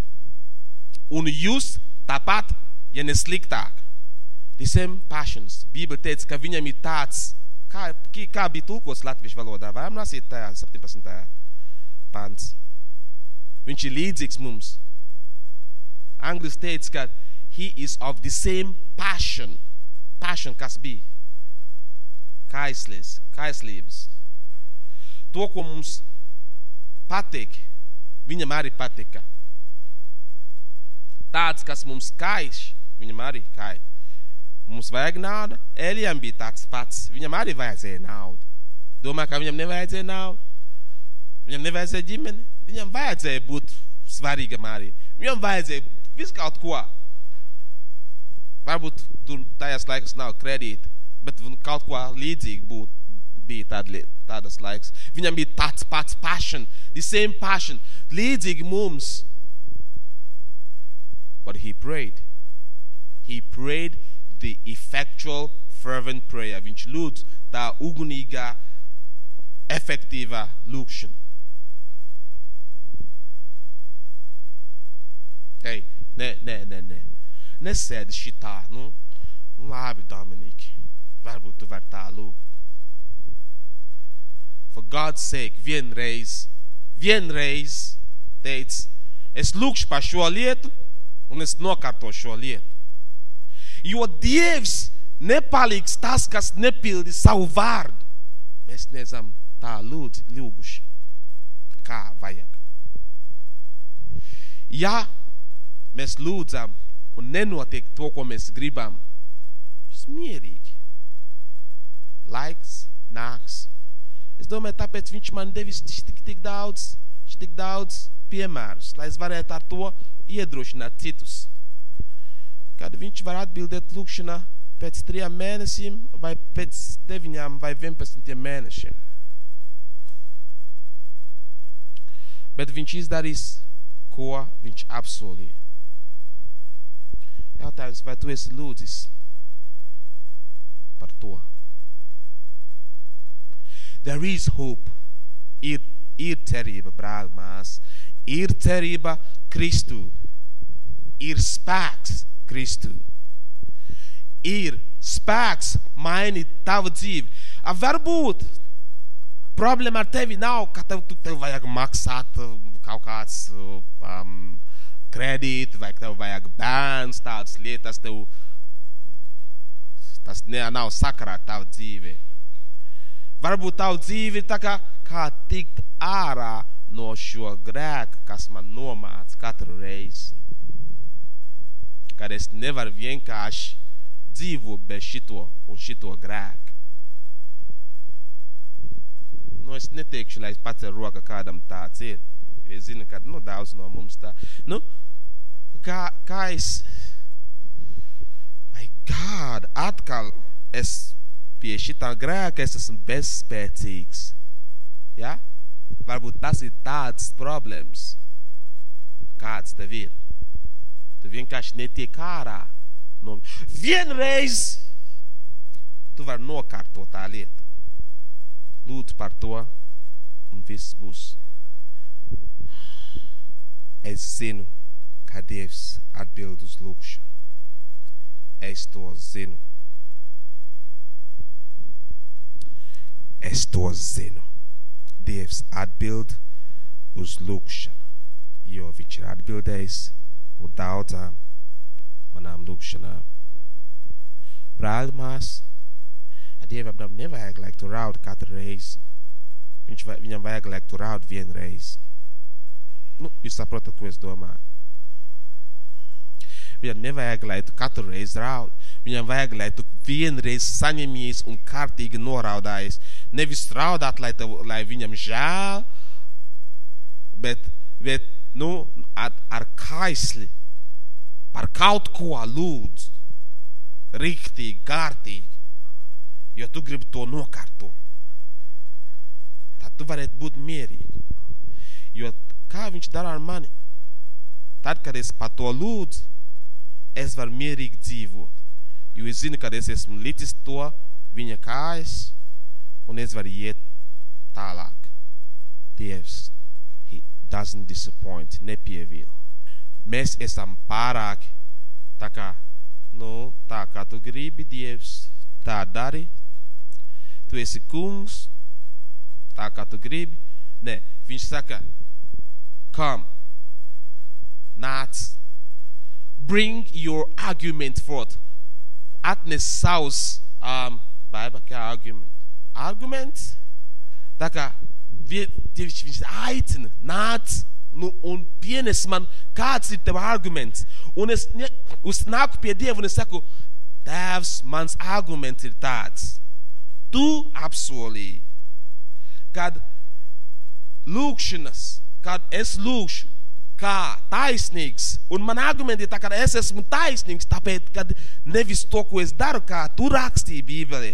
Un jūs tāpat, ja ne sliktāk. The same passions. Bībele teica, ka viņam ir tāds, kā, kā bija tulkots latviešu valodā. Varam lasīt tajā 17 pants. Viņš ir līdzīgs mums. Anglis teica, ka he is of the same passion. Passion, kas bija? Kaislis, kaislības. To, ko mums patīk, viņam arī patika. Tāds, kas mums kaiš, viņam arī kaiš. Mums vajag naudu, Elijam bija tāds pats. Viņam arī vajadzēja naudu. Domā, ka viņam nevajadzēja naudu? Viņam nevajadzēja ģimeni, viņam vajadzēja būt svarīgam arī. Viņam vajadzēja visu kaut ko. Varbūt tur tajās laikos nav kredīti, bet kaut ko līdzīgi būt, bija tād, tādas laiks. Viņam bija tāds pats passion, the same passion, līdzīgi mums. But he prayed. He prayed the effectual fervent prayer. Viņš lūdz tā ugunīgā, efektīvā lūkšana. Ei, nē, nē, nē, nē. Nesēdi šitā, nu, nu labi, Dominiki, varbūt tu vari tā lūgt. For God's sake, vienreiz, vienreiz teic, es lūkšu par šo lietu un es nokārtošu šo lietu. Jo Dievs nepaliks tas, kas nepildi savu vārdu. Mēs neesam tā lūdzi, lūguši, kā vajag. Ja mēs lūdzam un nenotiek to, ko mēs gribam, smierīgi. Laiks nāks. Es domāju, tāpēc viņš man devis tik, tik daudz, tik daudz piemērus, lai es varētu ar to iedrošināt citus. Kad viņš var atbildēt lūkšanā pēc trijām mēnešiem vai pēc deviņām vai vienpadsmitiem mēnešiem. Bet viņš izdarīs, ko viņš apsolīja. Jautājums, vai tu esi lūdzis par to? There is hope. Ir, ir cerība, brāl, mās. Ir cerība Kristu. Ir spēks Kristu. ir spēks mainīt tavu dzīvi. A, varbūt problēma ar tevi nav, ka tev, tev vajag maksāt kaut kāds um, kredīti, vai tev vajag bērns, tādas lietas, tev, tas ne, nav sakarā ar tavu dzīvi. Varbūt tavu dzīvi ir tā kā, kā tikt ārā no šo grēku, kas man nomāca katru reizi. Kad es nevaru vienkārši dzīvot bez šito un šito grēku. Nu, es neteikšu, lai es pats ar roka kādam tāds ir. Es zinu, ka nu, daudz no mums tā. Nu, kā, kā es, my God, atkal es pie šitā grēka es esmu bezspēcīgs. Ja? Varbūt tas ir tāds problēmas, kāds tev ir. Tu vienkārši netiek ārā. No... Vienreiz tu vari nokārtot tā lieta. Lūdzu par to, un viss būs. Es zinu, ka Dievs atbild uz lūkšanu. Es to zinu. Es to zinu. Dievs atbild uz lūkšanu, jo viņš ir atbildējis uz daudzām manām lūkšanām. Brāli mās, Dievam nav nevajag, lai tu raud katru reizi. Viņš, viņam vajag, lai tu raud vienreiz. Nu, jūs saprotat, ko es domāju. Viņam nevajag, lai tu katru reizi raud. Viņam vajag, lai tu vienreiz saņemies un kārtīgi noraudājies. Nevis raudāt, lai, tev, lai viņam žēl, bet, bet nu, ar, ar kaisli par kaut ko lūdzu. Riktīgi, kārtīgi. Jo tu gribi to nokārtot. Tad tu varētu būt mierīgi. Jo kā viņš dara ar mani? Tad, kad es par to lūdzu, es varu mierīgi dzīvot. Jo es zinu, kad es esmu licis to viņa kājas, un es varu iet tālāk. Dievs, he doesn't disappoint, nepievīl. Mēs esam pārāk, tā kā, nu, tā kā tu gribi, Dievs, tā dari. Tu esi kungs, tā kā tu gribi. Nē, viņš saka, come, nāc, bring your argument forth atnes savus um, Baiba kā argument. Argument, tā kā Dievs viņš aicina, nāc, nu, un pienes man, kāds ir tev arguments. Un es, ne, es nāku pie Dieva un es saku, Tēvs, mans arguments ir tāds. Tu apsolīji, kad lūkšanas, kad es lūkšu, kā taisnīgs. Un man argumenti ir tā, ka es esmu taisnīgs, tāpēc, kad nevis to, ko es daru, kā tu rakstīji Bībelē,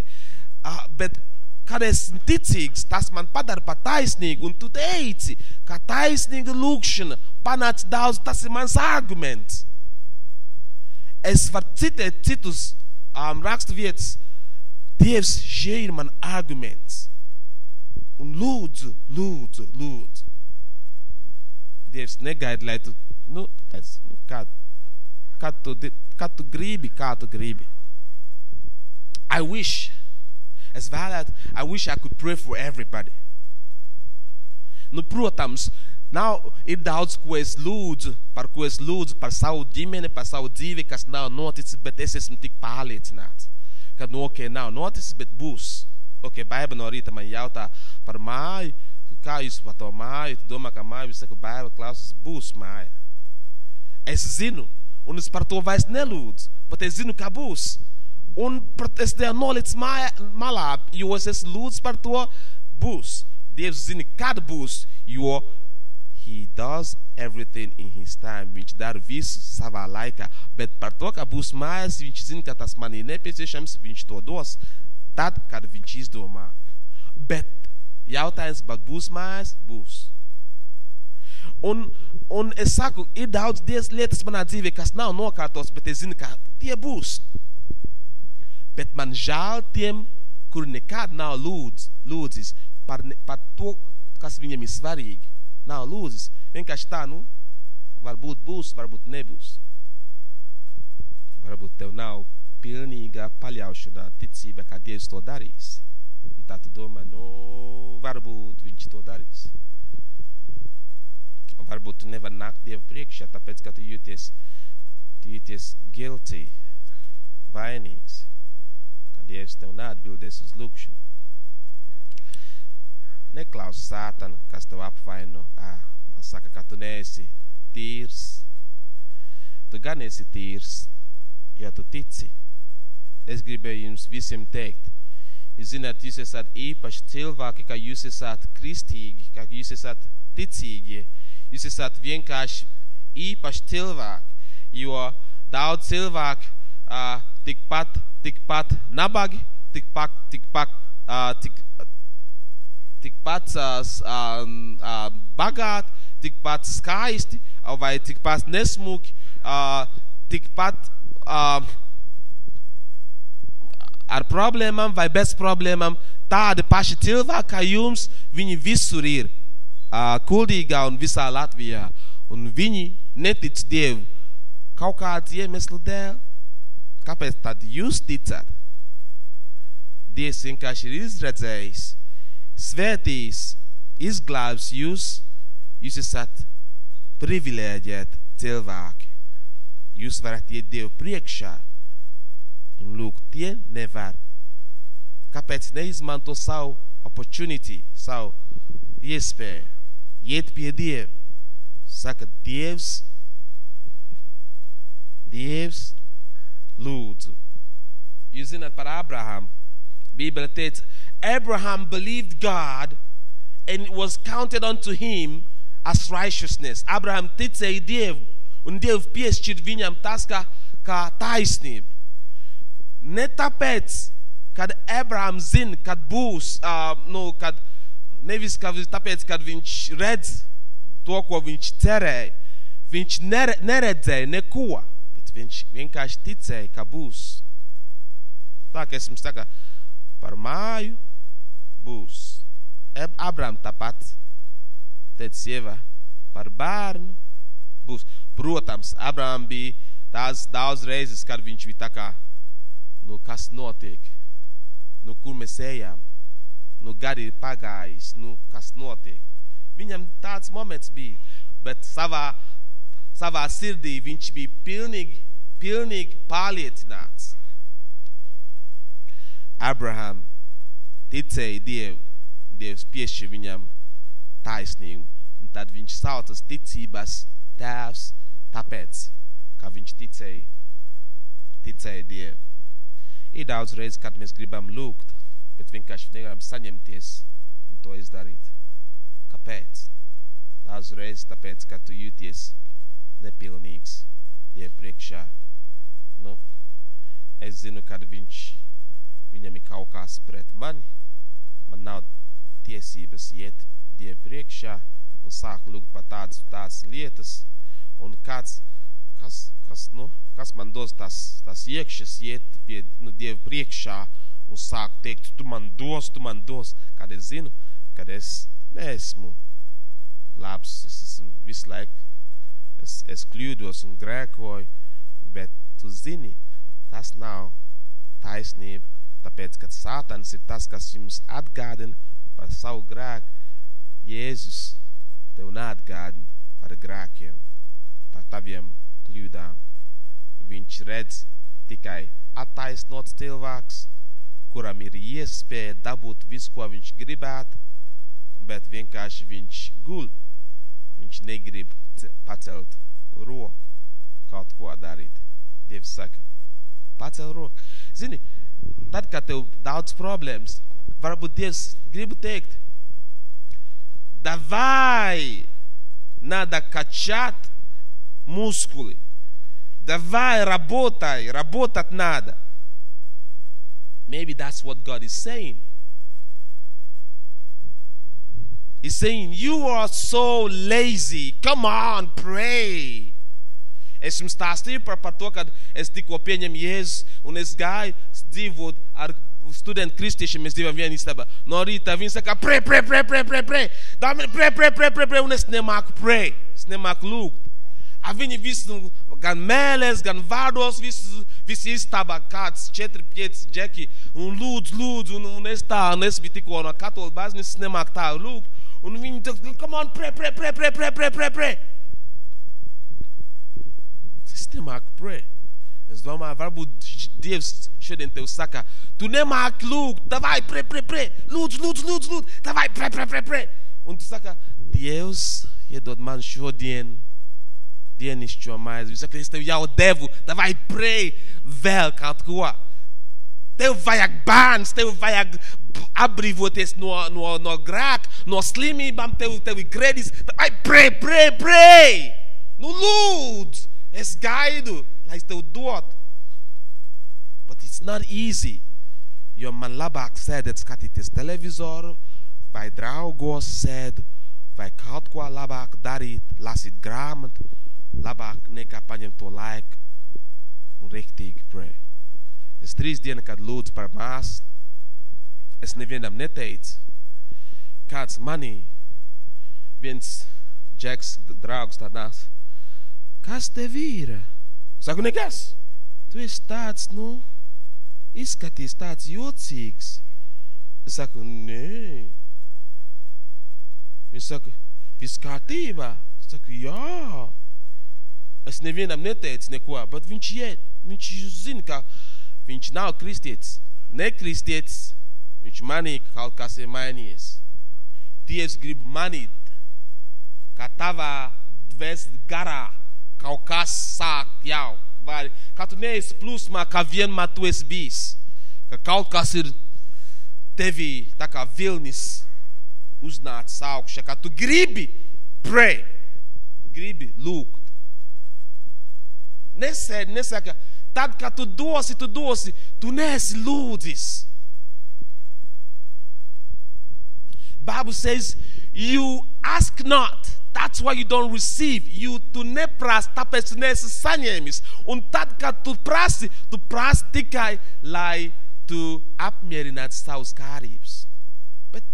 bet kad esmu ticīgs, tas man padara par taisnīgu, un tu teici, ka taisnīga lūkšana panāc daudz, tas ir mans arguments. Es varu citēt citus um, rakstu vietas, Dievs, šie ir man arguments. Un lūdzu, lūdzu, lūdzu. Dievs negaida, lai tu, nu, es, nu kā, kā, tu, kā tu gribi, kā tu gribi. I wish, es vēlētu, I wish I could pray for everybody. Nu, protams, nav, ir daudz, ko es lūdzu, par ko es lūdzu, par savu ģimeni, par savu dzīvi, kas nav noticis, bet es esmu tik pārliecināts, ka, nu, ok, nav noticis, bet būs. Ok, Baiba no rīta man jautā par māju, kā jūs par to māju, tu domā, ka māju, es saku, bēva klausas, būs māja. Es zinu, un es par to vairs nelūdzu, bet es zinu, ka būs. Un es tev nolic māja, malā, jo es esmu lūdzu par to, būs. Dievs zina, kad būs, jo he does everything in his time. Viņš dara visu savā laikā. Bet par to, ka būs mājas, viņš zina, ka tas man ir nepieciešams, viņš to dos tad, kad viņš izdomā. Bet Jautājums, bet būs mājās? Būs. Un, un es saku, ir daudz diez lietas manā dzīvē, kas nav nokārtos, bet es zinu, ka tie būs. Bet man žēl tiem, kuri nekad nav lūdz, lūdzis par, par to, kas viņam ir svarīgi. Nav lūdzis. Vienkārši tā, nu, varbūt būs, varbūt nebūs. Varbūt tev nav pilnīga paļaušanā, ticība, ka Dievs to darīs. Tu domā, nu, varbūt viņš to darīs. Varbūt tu nevar nākt Dievu priekšā, tāpēc, ka tu jūties, tu jūties guilty, vainīgs, ka Dievs tev neatbildēs uz lūkšanu. Neklaus sātana, kas tev apvaino. Ā, saka, ka tu neesi tīrs. Tu gan esi tīrs, ja tu tici. Es gribēju jums visiem teikt, zināt, jūs esat īpaši cilvēki, ka jūs esat kristīgi, ka jūs esat ticīgi. Jūs esat vienkārši īpaši cilvēki, jo daudz cilvēku uh, tikpat, tikpat nabagi, tikpat, tikpat, uh, tik, tikpat uh, uh, bagāti, tikpat skaisti vai tikpat nesmuki, uh, tikpat uh, ar problēmām vai bez problēmām. Tādi paši cilvēki kā jums, viņi visur ir uh, kuldīgā un visā Latvijā. Un viņi netic Dievu kaut kāds iemeslu dēļ. Kāpēc tad jūs ticat? Dievs vienkārši ir izredzējis, svētījis, izglābs jūs, jūs esat privilēģēti cilvēki. Jūs varat iet Dievu priekšā lūk, tie nevar. Kāpēc neizmanto savu opportunity, savu iespēju? Iet pie Dieva. Saka, Dievs, Dievs, lūdzu. Jūs zināt par Abraham. Bībele teica, Abraham believed God and it was counted unto him as righteousness. Abraham ticēja Dievu un Dievu piešķir viņam tas kā, kā taisnība. Ne tāpēc, kad Abraham zina, kad būs, uh, nu, kad nevis ka, tāpēc, kad viņš redz to, ko viņš cerēja. Viņš nere, neredzēja neko, bet viņš vienkārši ticēja, ka būs. Tā kā esmu saka, par māju būs. Abraham tāpat teica sieva, par bērnu būs. Protams, Abraham bija tās daudz reizes, kad viņš bija tā kā, nu kas notiek, nu kur mēs ejam, nu gadi ir pagājis, nu kas notiek. Viņam tāds moments bija, bet savā, savā sirdī viņš bija pilnīgi, pilnīgi pārliecināts. Abraham ticēja Dievu, Dievs piešķir viņam taisnību, un tad viņš saucas ticības tēvs, tāpēc, ka viņš ticēja, ticēja Dievu. Reizes, kad mēs gribam lūgt, bet vienkārši negribam saņemties un to izdarīt. Kāpēc? Daudz reizes tāpēc, ka tu jūties nepilnīgs Dievu priekšā. Nu, es zinu, kad viņš, viņam ir kaut kas pret mani, man nav tiesības iet Dievu priekšā un sāk lūgt par tādas, tādas lietas, un kāds, kas, kas, nu, kas man dos tas, tas iekšas iet pie nu, Dievu priekšā un sāk teikt, tu man dos, tu man dos, kad es zinu, kad es neesmu labs, es esmu visu laiku, es, es kļūdos un grēkoju, bet tu zini, tas nav taisnība, tāpēc, ka sātans ir tas, kas jums atgādina par savu grēku, Jēzus tev neatgādina par grēkiem, par taviem Kļūdām. Viņš redz tikai attaisnots cilvēks, kuram ir iespēja dabūt visu, ko viņš gribētu, bet vienkārši viņš guļ. Viņš negrib pacelt roku, kaut ko darīt. Dievs saka, pacel roku. Zini, tad, kad tev daudz problēmas, varbūt Dievs gribu teikt, davai, nada kačāt мускулы. Давай, работай, работать надо. Maybe that's what God is saying. He's saying, You are so lazy. Come on, pray. Es jums stāstīju par, par to, kad es tikko pieņemu Jēzus un es gāju dzīvot ar studentu kristiešiem, mēs dzīvojam vienā istabā. No rīta viņi saka, pre, pre, pre, pre, pre, pre. Dāmi, pre, pre, pre, pre, pre, un es nemāku pre. Es nemāku lūgt. A veni visto gan meles, gan vados, visto visi tabacați, cetri pieți, Jackie, un lud, lud, un, un esta, un esbitico, un catol baz, ni sinema acta, look, un vini, come on, pray, pray, pray, pray, pray, pray, pray, pray. Sinema pray. Îți dau mai varbu Deus șede în teu saca. Tu ne mak look, davai, pray, pray, pray, lud, lud, lud, lud, davai, pray, pray, pray, pray. Und tu saca, Deus je dot man det är ni kör mig. que säger Kristi, devo, och devu, där var jag pray väl kallt goa. Teu vai ag bans, teu vai ag abri votes no no no grak, no slimi bam teu teu credis. Vai pray, pray, pray. No lud. Es gaido, lá teu duot. But it's not easy. Your man Labak said that televisor, vai draugos sed, vai kaut ko labāk darīt, lasīt grāmatu, labāk nekā paņemt to laiku un riktīgi pray. Es trīs dienas, kad lūdzu par māsu, es nevienam neteicu, kāds manī, viens džeks, draugs tādās, kas tev ir? Saku, nekas. Tu esi tāds, nu, izskatīs tāds jocīgs. Es saku, nē. Viņš saka, viss kārtībā. Es saku, jā. Es nevienam neteicu neko, bet viņš iet. Viņš zina, ka viņš nav kristietis. Nekristietis, viņš manīja, ka kaut kas ir mainījies. Dievs grib manīt, ka tavā dvēseli garā kaut kas sāk jau. Vai, ka tu neesi plūsmā, kā vienmēr tu esi bijis. Ka kaut kas ir tevī, tā kā vilnis uznācis augšā, ka tu gribi pray, tu gribi lūgt. Nesēdi, nesaka, tad, kad tu dosi, tu dosi, tu neesi lūdzis. Bible says, you ask not, that's why you don't receive. You tu nepras, tāpēc tu neesi. Un tad, kad tu prasi, tu prasi tikai, lai tu apmierinātu savus kārības. Bet,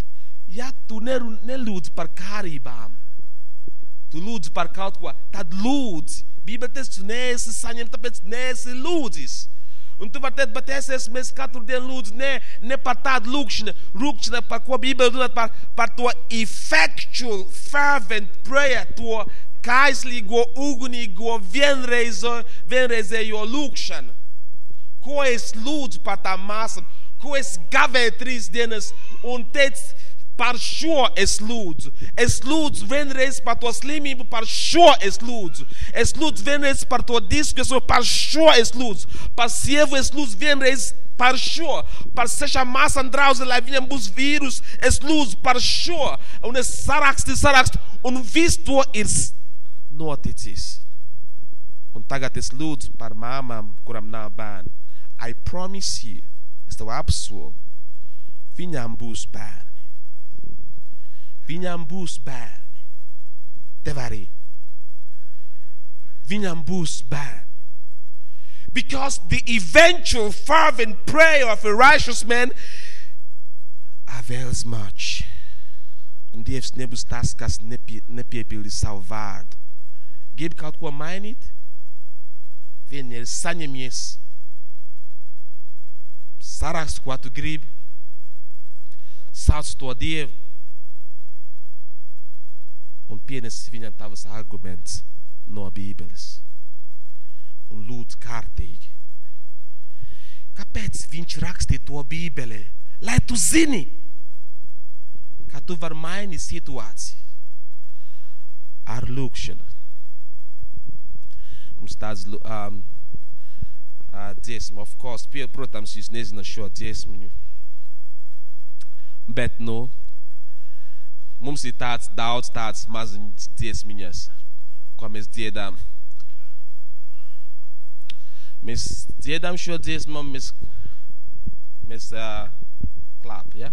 ja tu nelūdz par kārībām, tu lūdz par kaut ko, tad lūdz Bībele teica, tu neesi saņem, tāpēc neesi lūdzis. Un tu vari teikt, bet es esmu, mēs katru dienu lūdzu, ne, ne par tādu lūkšanu, lūkšanu, par ko Bībele runā, par, par to effectual, fervent prayer, to kaislīgo, ugunīgo, vienreizo, vienreizējo lūkšanu. Ko es lūdzu par tām māsām, ko es gavēju trīs dienas un teicu, Parshua eslud. Eslud vendres para tua slimming, parshua eslud. Eslud vendres para tua discussão, parshua eslud. Pasievo eslud vendres parshua. Para seja massa andraus la vinha ambos vírus eslud é Un sarax de sarax un visto irs notitis. Un tagat eslud par mamam kuram na ban. I promise you, estou absurdo. Vinha ambos ban. Vinyam ban. bálni. Te ban. Vinyam. Because the eventual fervent prayer of a righteous man avails much. And Deus nebus tascas nepiepili salvado. Gabe calcua mainit. Venere sanemies. Sarax quatro grib. Salto tua devo. Un pienes viņam tavas arguments no Bībeles un lūdz kārtīgi. Kāpēc viņš rakstīja to Bībelē? Lai tu zini, ka tu vari mainīt situāciju ar lūkšanu. Mums tāds um, uh, dziesma, of course, protams, jūs nezināt šo dziesmu, bet, nu, mums ir tāds daudz tāds maziņas dziesmiņas, ko mēs dziedām. Mēs dziedām šo dziesmu, mēs, mēs uh, klap, ja?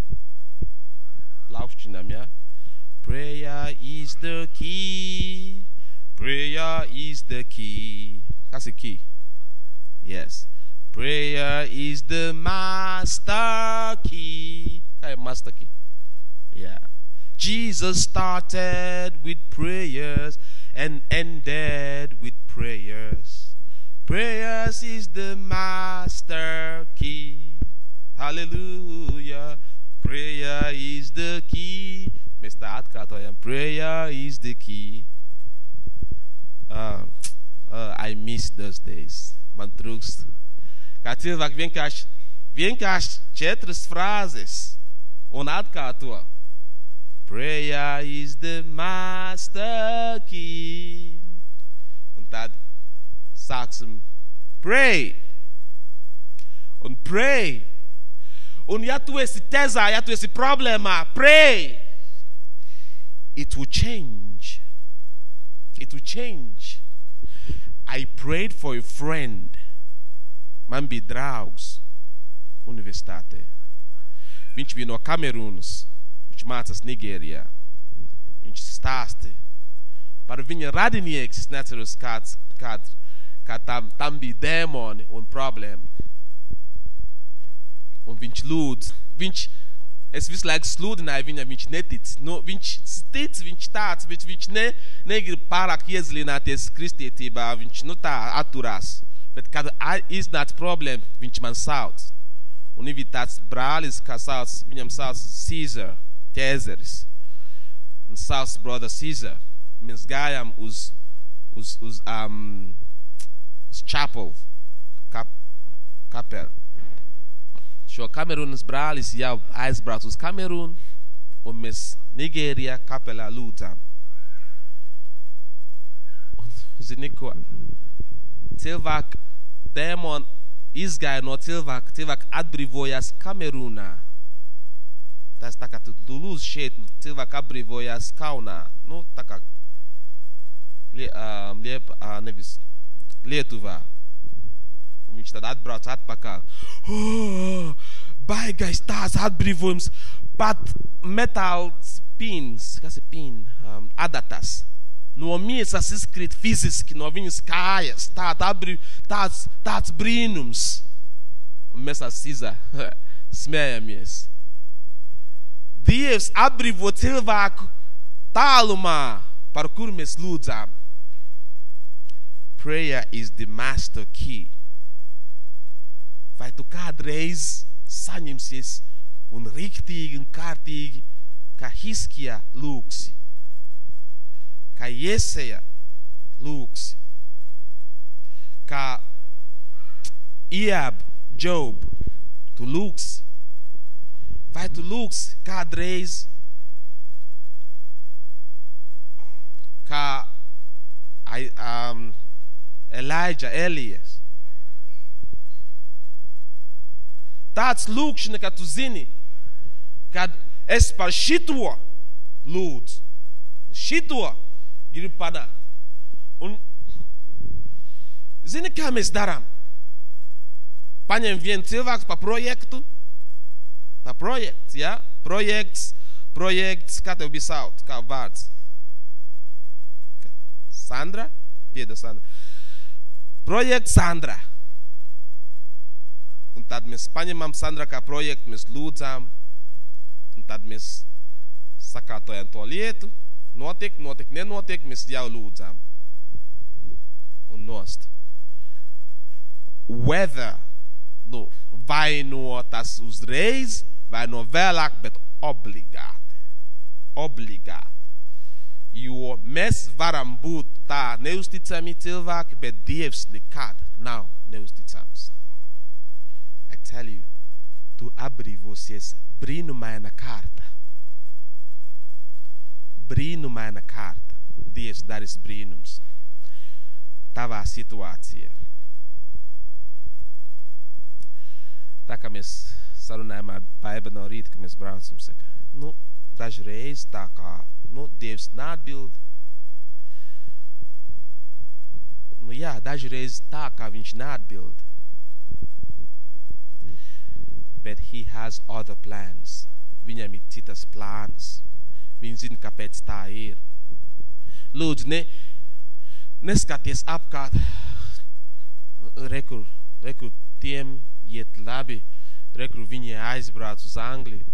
Plaukšķinām, ja? Prayer is the key. Prayer is the key. Kas ir key? Yes. Prayer is the master key. Ir master key? Yeah. Jesus started with prayers and ended with prayers. Prayers is the master key. Hallelujah. Prayer is the key. Mr. Atkatoyan, prayer is the key. Uh, uh, I miss those days. Man trucs. Kā cilvēki vienkārši, vienkārši četras frāzes un atkārto. Prayer is the master key. Un tad sāksim pray. Un pray. Un ja tu esi tezā, ja tu esi problēmā, pray. It will change. It will change. I prayed for a friend. Man bija draugs universitātē. Viņš bija no Kamerūnas. Viņš mācās Nigērijā. Viņš stāsta par viņa radinieks. Es neatceros, kāds, kāds, kā tam, tam bija dēmoni un problēma. Un viņš lūdz. Viņš, es visu laiku sludināju viņam, viņš netic. Nu, viņš tic, viņš tāds, bet viņš ne, negrib pārāk iedziļināties kristietībā. Viņš nu tā atturās. Bet, kad iznāca problēma, viņš man sauc. Un ir tāds brālis, kā sauc, viņam sauc Caesar, Ķēzeris. Un sauc brother Caesar. Mēs gājām uz, uz, uz, um, uz chapel, kap, kapelu. Šo Kamerūnas brālis jau aizbrauc uz Kamerūnu, un mēs Nigērijā kapelā lūdzām. Un, zini ko? Cilvēki, dēmoni izgāja no cilvēka, cilvēki atbrīvojās Kamerūnā. Tas tā kā tu, tu lūdz šeit, cilvēki atbrīvojās Kaunā. Nu, tā kā lie, uh, liep, uh, nevis Lietuvā. Un viņš tad atbrauc atpakaļ. Oh, baigais tās atbrīvojums, pat metāls pins, kas ir pin, um, adatas. No miesas izkrīt fiziski no viņas kājas. Tā, tā brī, tāds, tāds brīnums. Un mēs ar Siza [laughs] smējamies. Dievs atbrīvo cilvēku tālumā, par kuru mēs lūdzām. Prayer is the master key. Vai tu kādreiz saņemsies un riktīgi un kārtīgi, kā Hiskija lūksi, kā Jeseja lūksi, kā Iab, Job, tu lūksi, vai tu lūksi kādreiz, kā um, Elijah, Elijas. Tāds lūkšana, ka tu zini, kad es par šito lūdzu, šito gribu panākt. Un zini, kā mēs darām? Paņem vienu cilvēku pa projektu, pa projekts, ja? Projekts, projekts, kā tev bija sauc, kā vārds? Sandra? Pieda Sandra. Projekts Sandra. Un tad mēs paņemam Sandra kā projektu, mēs lūdzām, un tad mēs sakārtojam to lietu, notiek, notiek, nenotiek, mēs jau lūdzām. Un nost. Whether, nu, vai no tas uzreiz, vai no vēlāk, bet obligāti. Obligāti. Jo mēs varam būt tā neusticami cilvēki, bet Dievs nekad nav neusticams. I tell you, tu atbrīvosies brīnumaina kārta. Brīnumaina kārta. Dievs darīs brīnums tavā situācijā. Tā kā mēs sarunājam ar Baiba no rīta, ka mēs braucam, saka, nu, dažreiz tā kā, nu, Dievs neatbild. Nu, jā, dažreiz tā kā viņš neatbild. But he has other plans. Viņam ir citas plānas. Viņš zina, kāpēc tā ir. Lūdzu, ne, neskaties apkārt. Rekur, rekur tiem iet labi. Rekur viņi aizbrauc uz Angliju.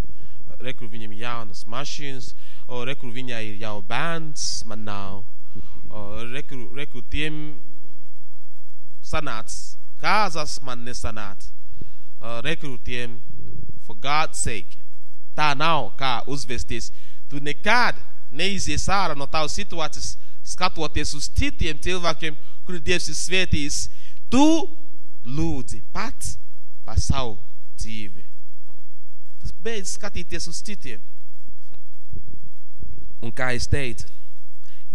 Rekur viņam jaunas mašīnas. O, rekur viņai ir jau bērns, man nav. uh, rekur, rekur tiem sanāts, kāzas man nesanāca. Uh, rekur tiem, for God's sake. Tā nav kā uzvesties. Tu nekad neizies ārā no tavas situācijas, skatoties uz citiem cilvēkiem, kuri Dievs ir svētījis. Tu lūdzi pats par savu dzīvi. Tas beidz skatīties uz citiem. Un kā es teicu,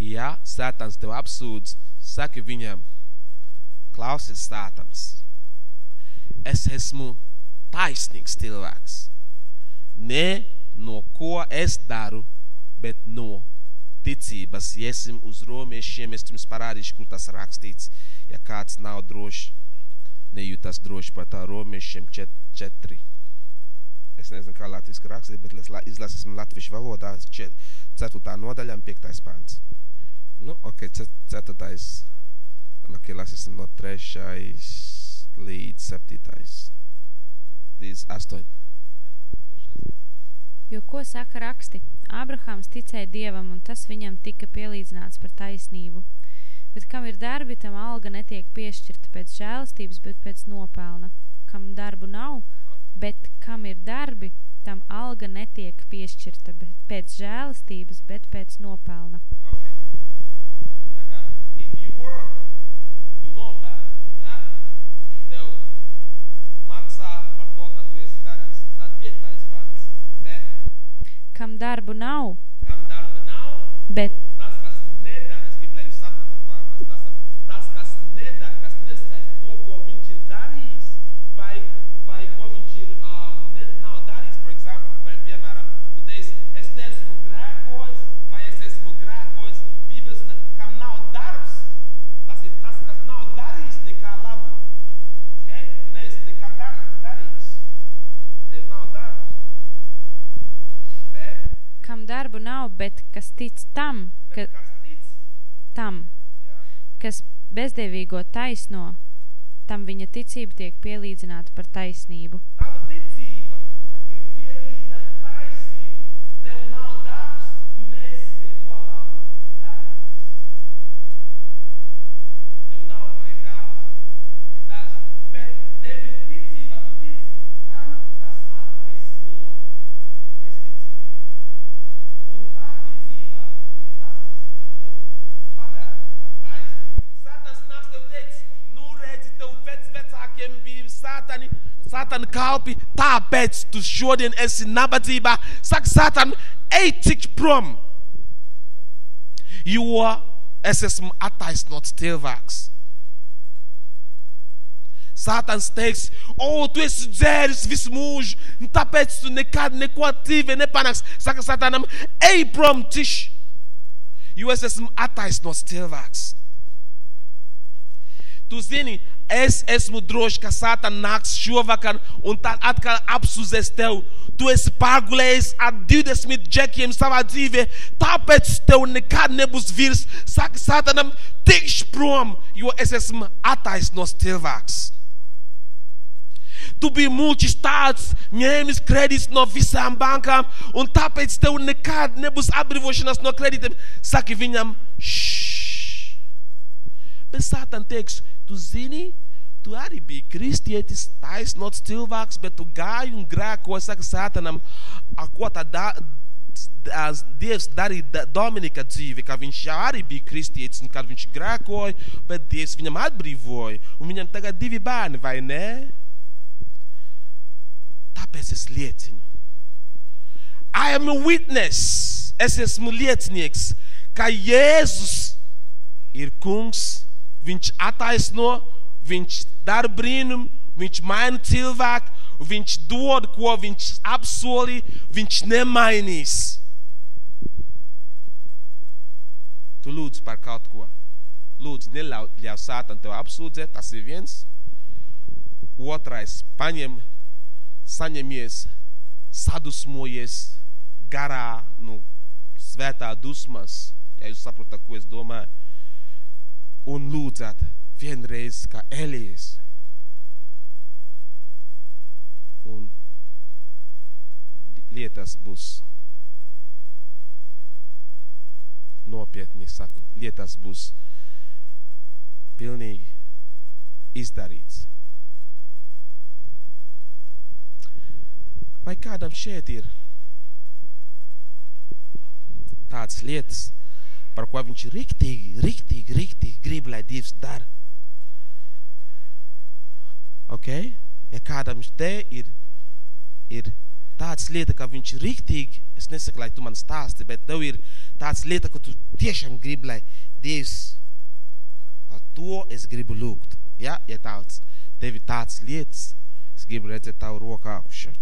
ja Sātans tev apsūdz, saki viņam, klausies Sātans, es esmu taisnīgs cilvēks. Ne no ko es daru, bet no ticības. Iesim uz romiešiem, es jums parādīšu, kur tas rakstīts. Ja kāds nav drošs, nejūtas droši par tā romiešiem čet, četri. Es nezinu, kā latviski rakstīt, bet izlasīsim latviešu valodā čet, 4. nodaļa un 5. pāns. Nu, ok, 4. Ok, lasīsim no 3. līdz 7. Līdz 8. Jo ko saka raksti? Ābrahāms ticēja Dievam, un tas viņam tika pielīdzināts par taisnību. Bet kam ir darbi, tam alga netiek piešķirta pēc žēlastības, bet pēc nopelna. Kam darbu nav, bet kam ir darbi, tam alga netiek piešķirta pēc žēlastības, bet pēc nopelna. Okay. Kam darbu nav, kam darba nav, bet tas, kas nedara, es gribu, lai jūs saprotat, ko mēs lasām, tas, kas nedara, kas neskaita to, ko viņš ir darījis, vai, vai ko viņš ir um, ne, nav darījis, for example, par, piemēram, tu teici, es neesmu grēkojis, vai es esmu grēkojis, Bībeles, ne- kam nav darbs, tas ir tas, kas nav darījis nekā labu, ok? Tu neesi nekā dar, darījis, tev nav darbs, bet, kam darbu nav, bet kas tic tam, ka, kas tic, tam, jā, kas bezdevīgo taisno, tam viņa ticība tiek pielīdzināta par taisnību. Tava ticība ir pielīdzināta taisnību. Tev nav darbs, tu neesi neko labu darījis. Tev nav nekā darbs. Bet tev ir ticība, tu tici tam, kas attaisno bezticību. Un tā ticība ir tas, kas tev padara par taisnību. Sātans nāks tev teiks, nu redzi, tev vec vecākiem bija sātani, sātani kalpi, tāpēc tu šodien esi nabadzībā. Saka, sātan, ej tik prom, jo es esmu attaisnots cilvēks. Sātans teiks, o, tu esi dzēris visu mūžu, un tāpēc tu nekad neko dzīvē nepanāks. Saka, Sātanam, ej prom, tiš, jo es esmu attaisnots cilvēks. Tu zini, es esmu drošs, ka Sātans nāks šovakar un tad atkal apsūdzēs tev. Tu esi pārgulējis ar 20 džekiem savā dzīvē, tāpēc tev nekad nebūs vīrs. Saka Sātanam, tikš prom, jo es esmu attaisnos cilvēks. Tu biji muļķis tāds, ņēmis kredītus no visām bankām, un tāpēc tev nekad nebūs atbrīvošanās no kredītiem. Saki viņam, ššš. Bet Sātans teiks, tu zini, tu arī biji kristietis, taisnots cilvēks, bet tu gāji un grēkoji, saka Sātanam, a, ko tad da, da, Dievs darīja da, Dominika dzīvi, ka viņš jau arī bija kristietis, un kad viņš grēkoja, bet Dievs viņam atbrīvoja, un viņam tagad divi bērni, vai ne? Tāpēc es liecinu. I am a witness. Es esmu liecinieks, ka Jēzus ir kungs, viņš attaisno, viņš dara brīnumu, viņš maina cilvēku, viņš dod, ko viņš apsolī, viņš nemainīs. Tu lūdz par kaut ko. Lūdzu, neļauj ļauj sātam tev apsūdzēt, tas ir viens. Otrais, paņem, saņemies, sadusmojies garā, nu, svētā dusmas, ja jūs saprotat, ko es domāju, un lūdzat vienreiz kā Elijas. Un lietas būs nopietni saku, lietas būs pilnīgi izdarīts. Vai kādam šeit ir tādas lietas, par ko viņš riktīgi, riktīgi, riktīgi grib, lai Dievs dara? Ok? Ja kādam te ir, ir tāds lieta, ka viņš riktīgi, es nesaku, lai tu man stāsti, bet tev ir tāds lieta, ka tu tiešām gribi, lai Dievs par to es gribu lūgt. Ja, ja tāds, tev ir tāds lietas, es gribu redzēt tavu roku augšā.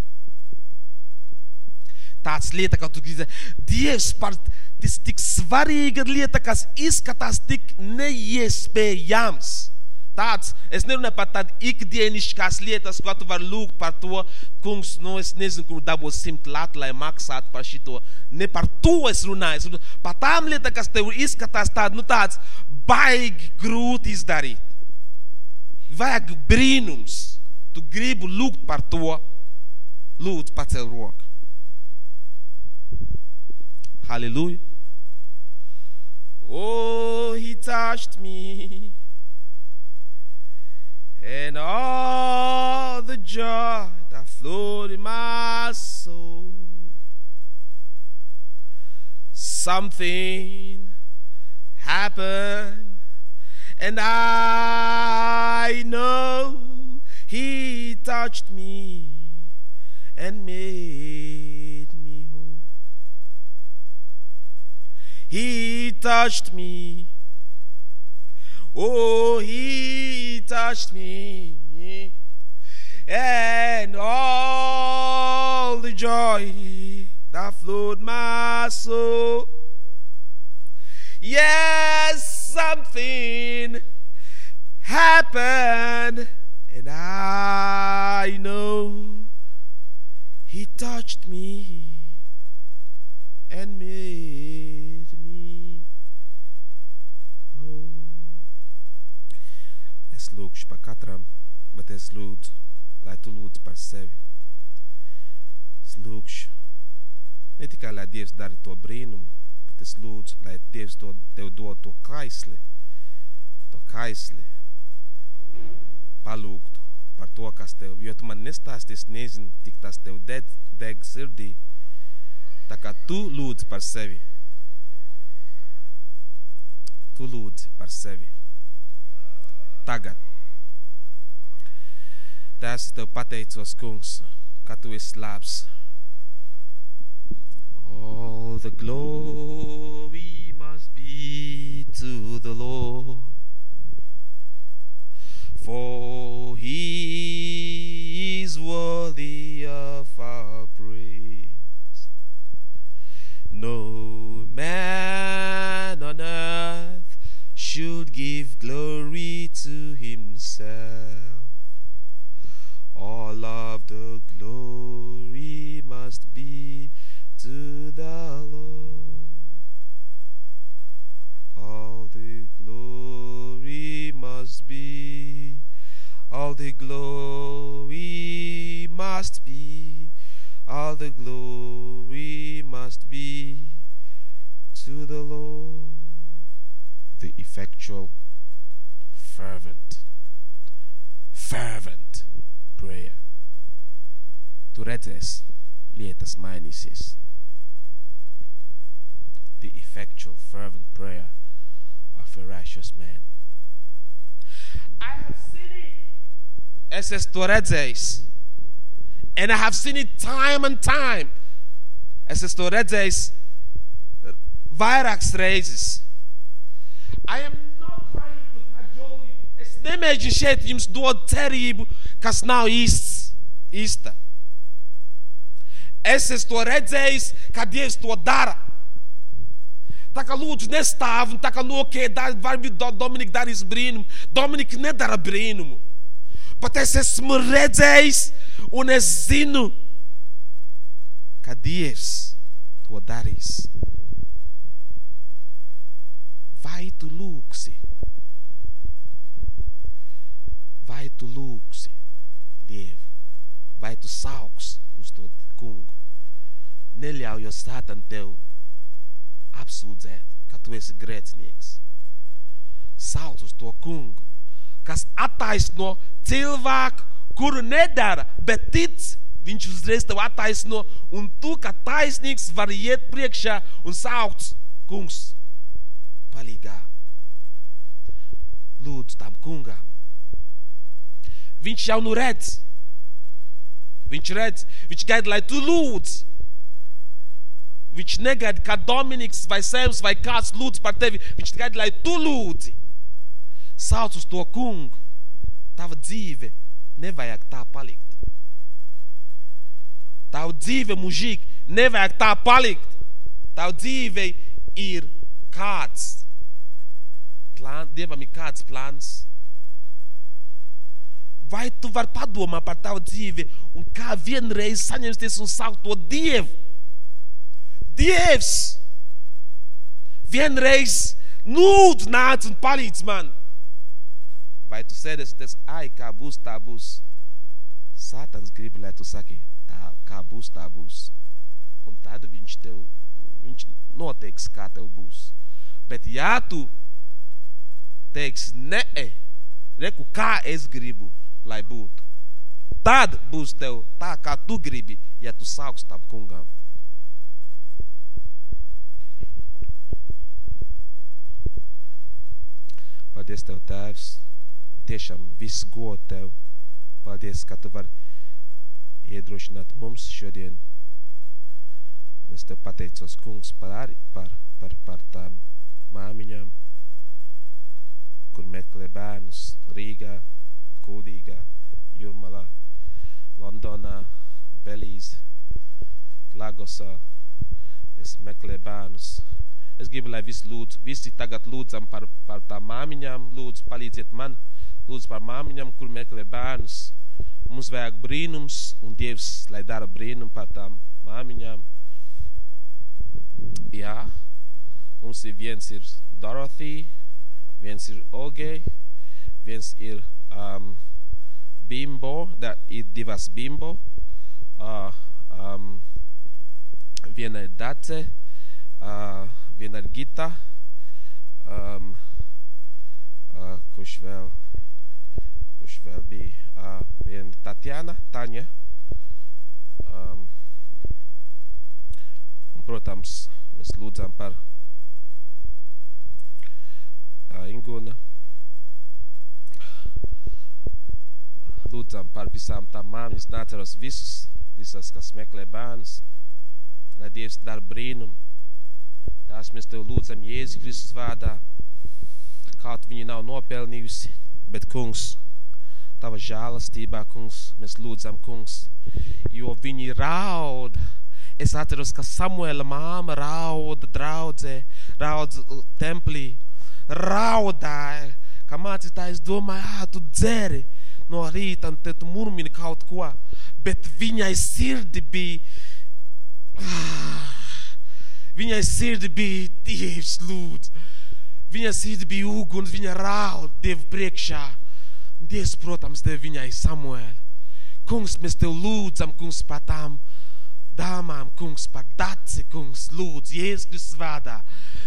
Tāds lieta, ka tu gribi, Dievs par tas tik svarīga lieta, kas izskatās tik neiespējams. Tāds, es nerunāju par tādu ikdienišķās lietas, ko tu vari lūgt par to, kungs, nu es nezinu, kur dabūs simt latu, lai maksātu par šito. Ne par to es runāju, es runāju par tām lietām, kas tev izskatās tād, nu tāds baigi grūti izdarīt. Vajag brīnums. Tu gribu lūgt par to, lūdzu pacel roku. Hallelujah. Oh, he touched me. and all the joy that flowed in my soul. Something happened, and I know He touched me and made me whole. He touched me. Oh, he touched me, and all the joy that flowed my soul. Yes, something happened, and I know he touched me and me bet es lūdzu, lai tu lūdzu par sevi. Es lūkšu, ne tikai lai Dievs dara to brīnumu, bet es lūdzu, lai Dievs to, tev dod to kaisli, to kaisli, palūgtu par to, kas tev, jo tu man nestāsties, nezinu, tik tas tev deg, deg sirdī, tā kā tu lūdzi par sevi. Tu lūdzi par sevi. Tagad. Tēvs, tev pateicos, kungs, ka tu esi labs. All the glory must be to the Lord. For glory must be, all the glory must be to the Lord. The effectual, fervent, fervent prayer. Tu redzēsi, lietas mainīsies. The effectual, fervent prayer of a righteous man. I have seen it. Es esmu to redzējis. And I have seen it time and time. Es esmu to redzējis vairākas reizes. I am not trying to cajole you. Es nemēģinu šeit jums dot cerību, kas nav īsts, īsta. Es esmu to redzējis, ka Dievs to dara. Tā kā lūdzu nestāv un tā kā nokē, varbūt Dominika darīs brīnumu. Dominika nedara brīnumu. Pat es esmu redzējis un es zinu, ka Dievs to darīs. Vai tu lūksi? Vai tu lūksi Dievu? Vai tu sauks uz to kungu? Neļauj sātan tev apsūdzēt, ka tu esi grēcinieks. Sauc uz to kungu, kas attaisno cilvēku, kuru nedara, bet tic, viņš uzreiz tev attaisno, un tu, kā taisnīgs, vari iet priekšā un saukt kungs palīgā. Lūdzu tam kungam. Viņš jau nu redz. Viņš redz, viņš gaida, lai tu lūdz. Viņš negaida, kā Dominiks vai Sēms vai kāds lūdz par tevi. Viņš gaida, lai tu lūdzi. Sauc uz to kungu. Tava dzīve nevajag tā palikt. Tava dzīve mužīgi nevajag tā palikt. Tava dzīve ir kāds. Plān, Dievam ir kāds plāns. Vai tu vari padomāt par tavu dzīvi un kā vienreiz saņemties un saukt to Dievu? Dievs! Vienreiz lūdzu nāc un palīdz man! Vai tu sēdies un teici, ai, kā būs, tā būs? Sātans grib, lai tu saki, tā, kā būs, tā būs. Un tad viņš tev, viņš noteiks, kā tev būs. Bet ja tu teiks, nē, reku, kā es gribu, lai būtu, tad būs tev tā, kā tu gribi, ja tu sauks tam kungam. Paldies Tev, Tēvs. Tiešām viss god Tev. Paldies, ka Tu vari iedrošināt mums šodien. Un es Tev pateicos, kungs, par, par, par, par tām māmiņām, kur meklē bērnus Rīgā, Kuldīgā, Jurmalā, Londonā, Belīze, Lagosā. Es meklē bērnus. Es gribu, lai visi lūdzu, visi tagad lūdzam par, par tām māmiņām, lūdzu, palīdziet man, lūdzu par māmiņām, kur meklē bērnus. Mums vajag brīnums, un Dievs, lai dara brīnumu par tām māmiņām. Jā, mums ir viens ir Dorothy, viens ir Oge, viens ir um, Bimbo, da, ir divas Bimbo, uh, um, viena ir Dace, uh, viena ir Gita, um, uh, kurš vēl, vēl bija, uh, viena Tatjana, Taņa, um, un, protams, mēs lūdzam par uh, Inguna, lūdzam par visām tām māmiņas, neatceros visus, visas, kas meklē bērnus, lai Dievs dara brīnumu. Tās mēs Tev lūdzam Jēzus Kristus vārdā, kaut viņi nav nopelnījusi, bet, kungs, Tava žālastībā, kungs, mēs lūdzam, kungs, jo viņi raud. Es atceros, ka Samuela māma rauda draudzē, raudz templī, raudāja, ka mācītājs domāja, ā, tu dzeri no rīta, un te tu murmini kaut ko, bet viņai sirdi bija, [sighs] viņai sirdi bija Dievs lūdz, viņai sirdi bija uguns, viņa raud Dievu priekšā, Dievs, protams, deva viņai Samuēlu. Kungs, mēs Tev lūdzam, kungs, par tām dāmām, kungs, par daci, kungs, lūdz, Jēzus Kristus vārdā.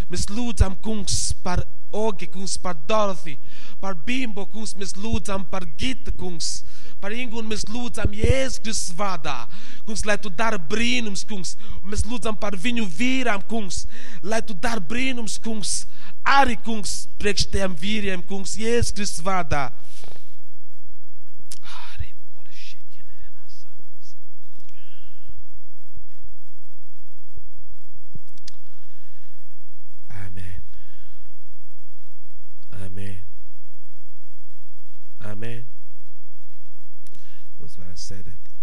Mēs lūdzam, kungs, par Ogi, kungs, par Dorothy, par Bimbo, kungs, mēs lūdzam par Gita, kungs, par Ingu, un mēs lūdzam Jēzus Kristus vārdā. Kungs, lai Tu dari brīnums, kungs, un mēs lūdzam par viņu vīrām, kungs, lai Tu dari brīnums, kungs, arī, kungs, priekš tiem vīriem, kungs, Jēzus Kristus vārdā. Amen. Those were said it.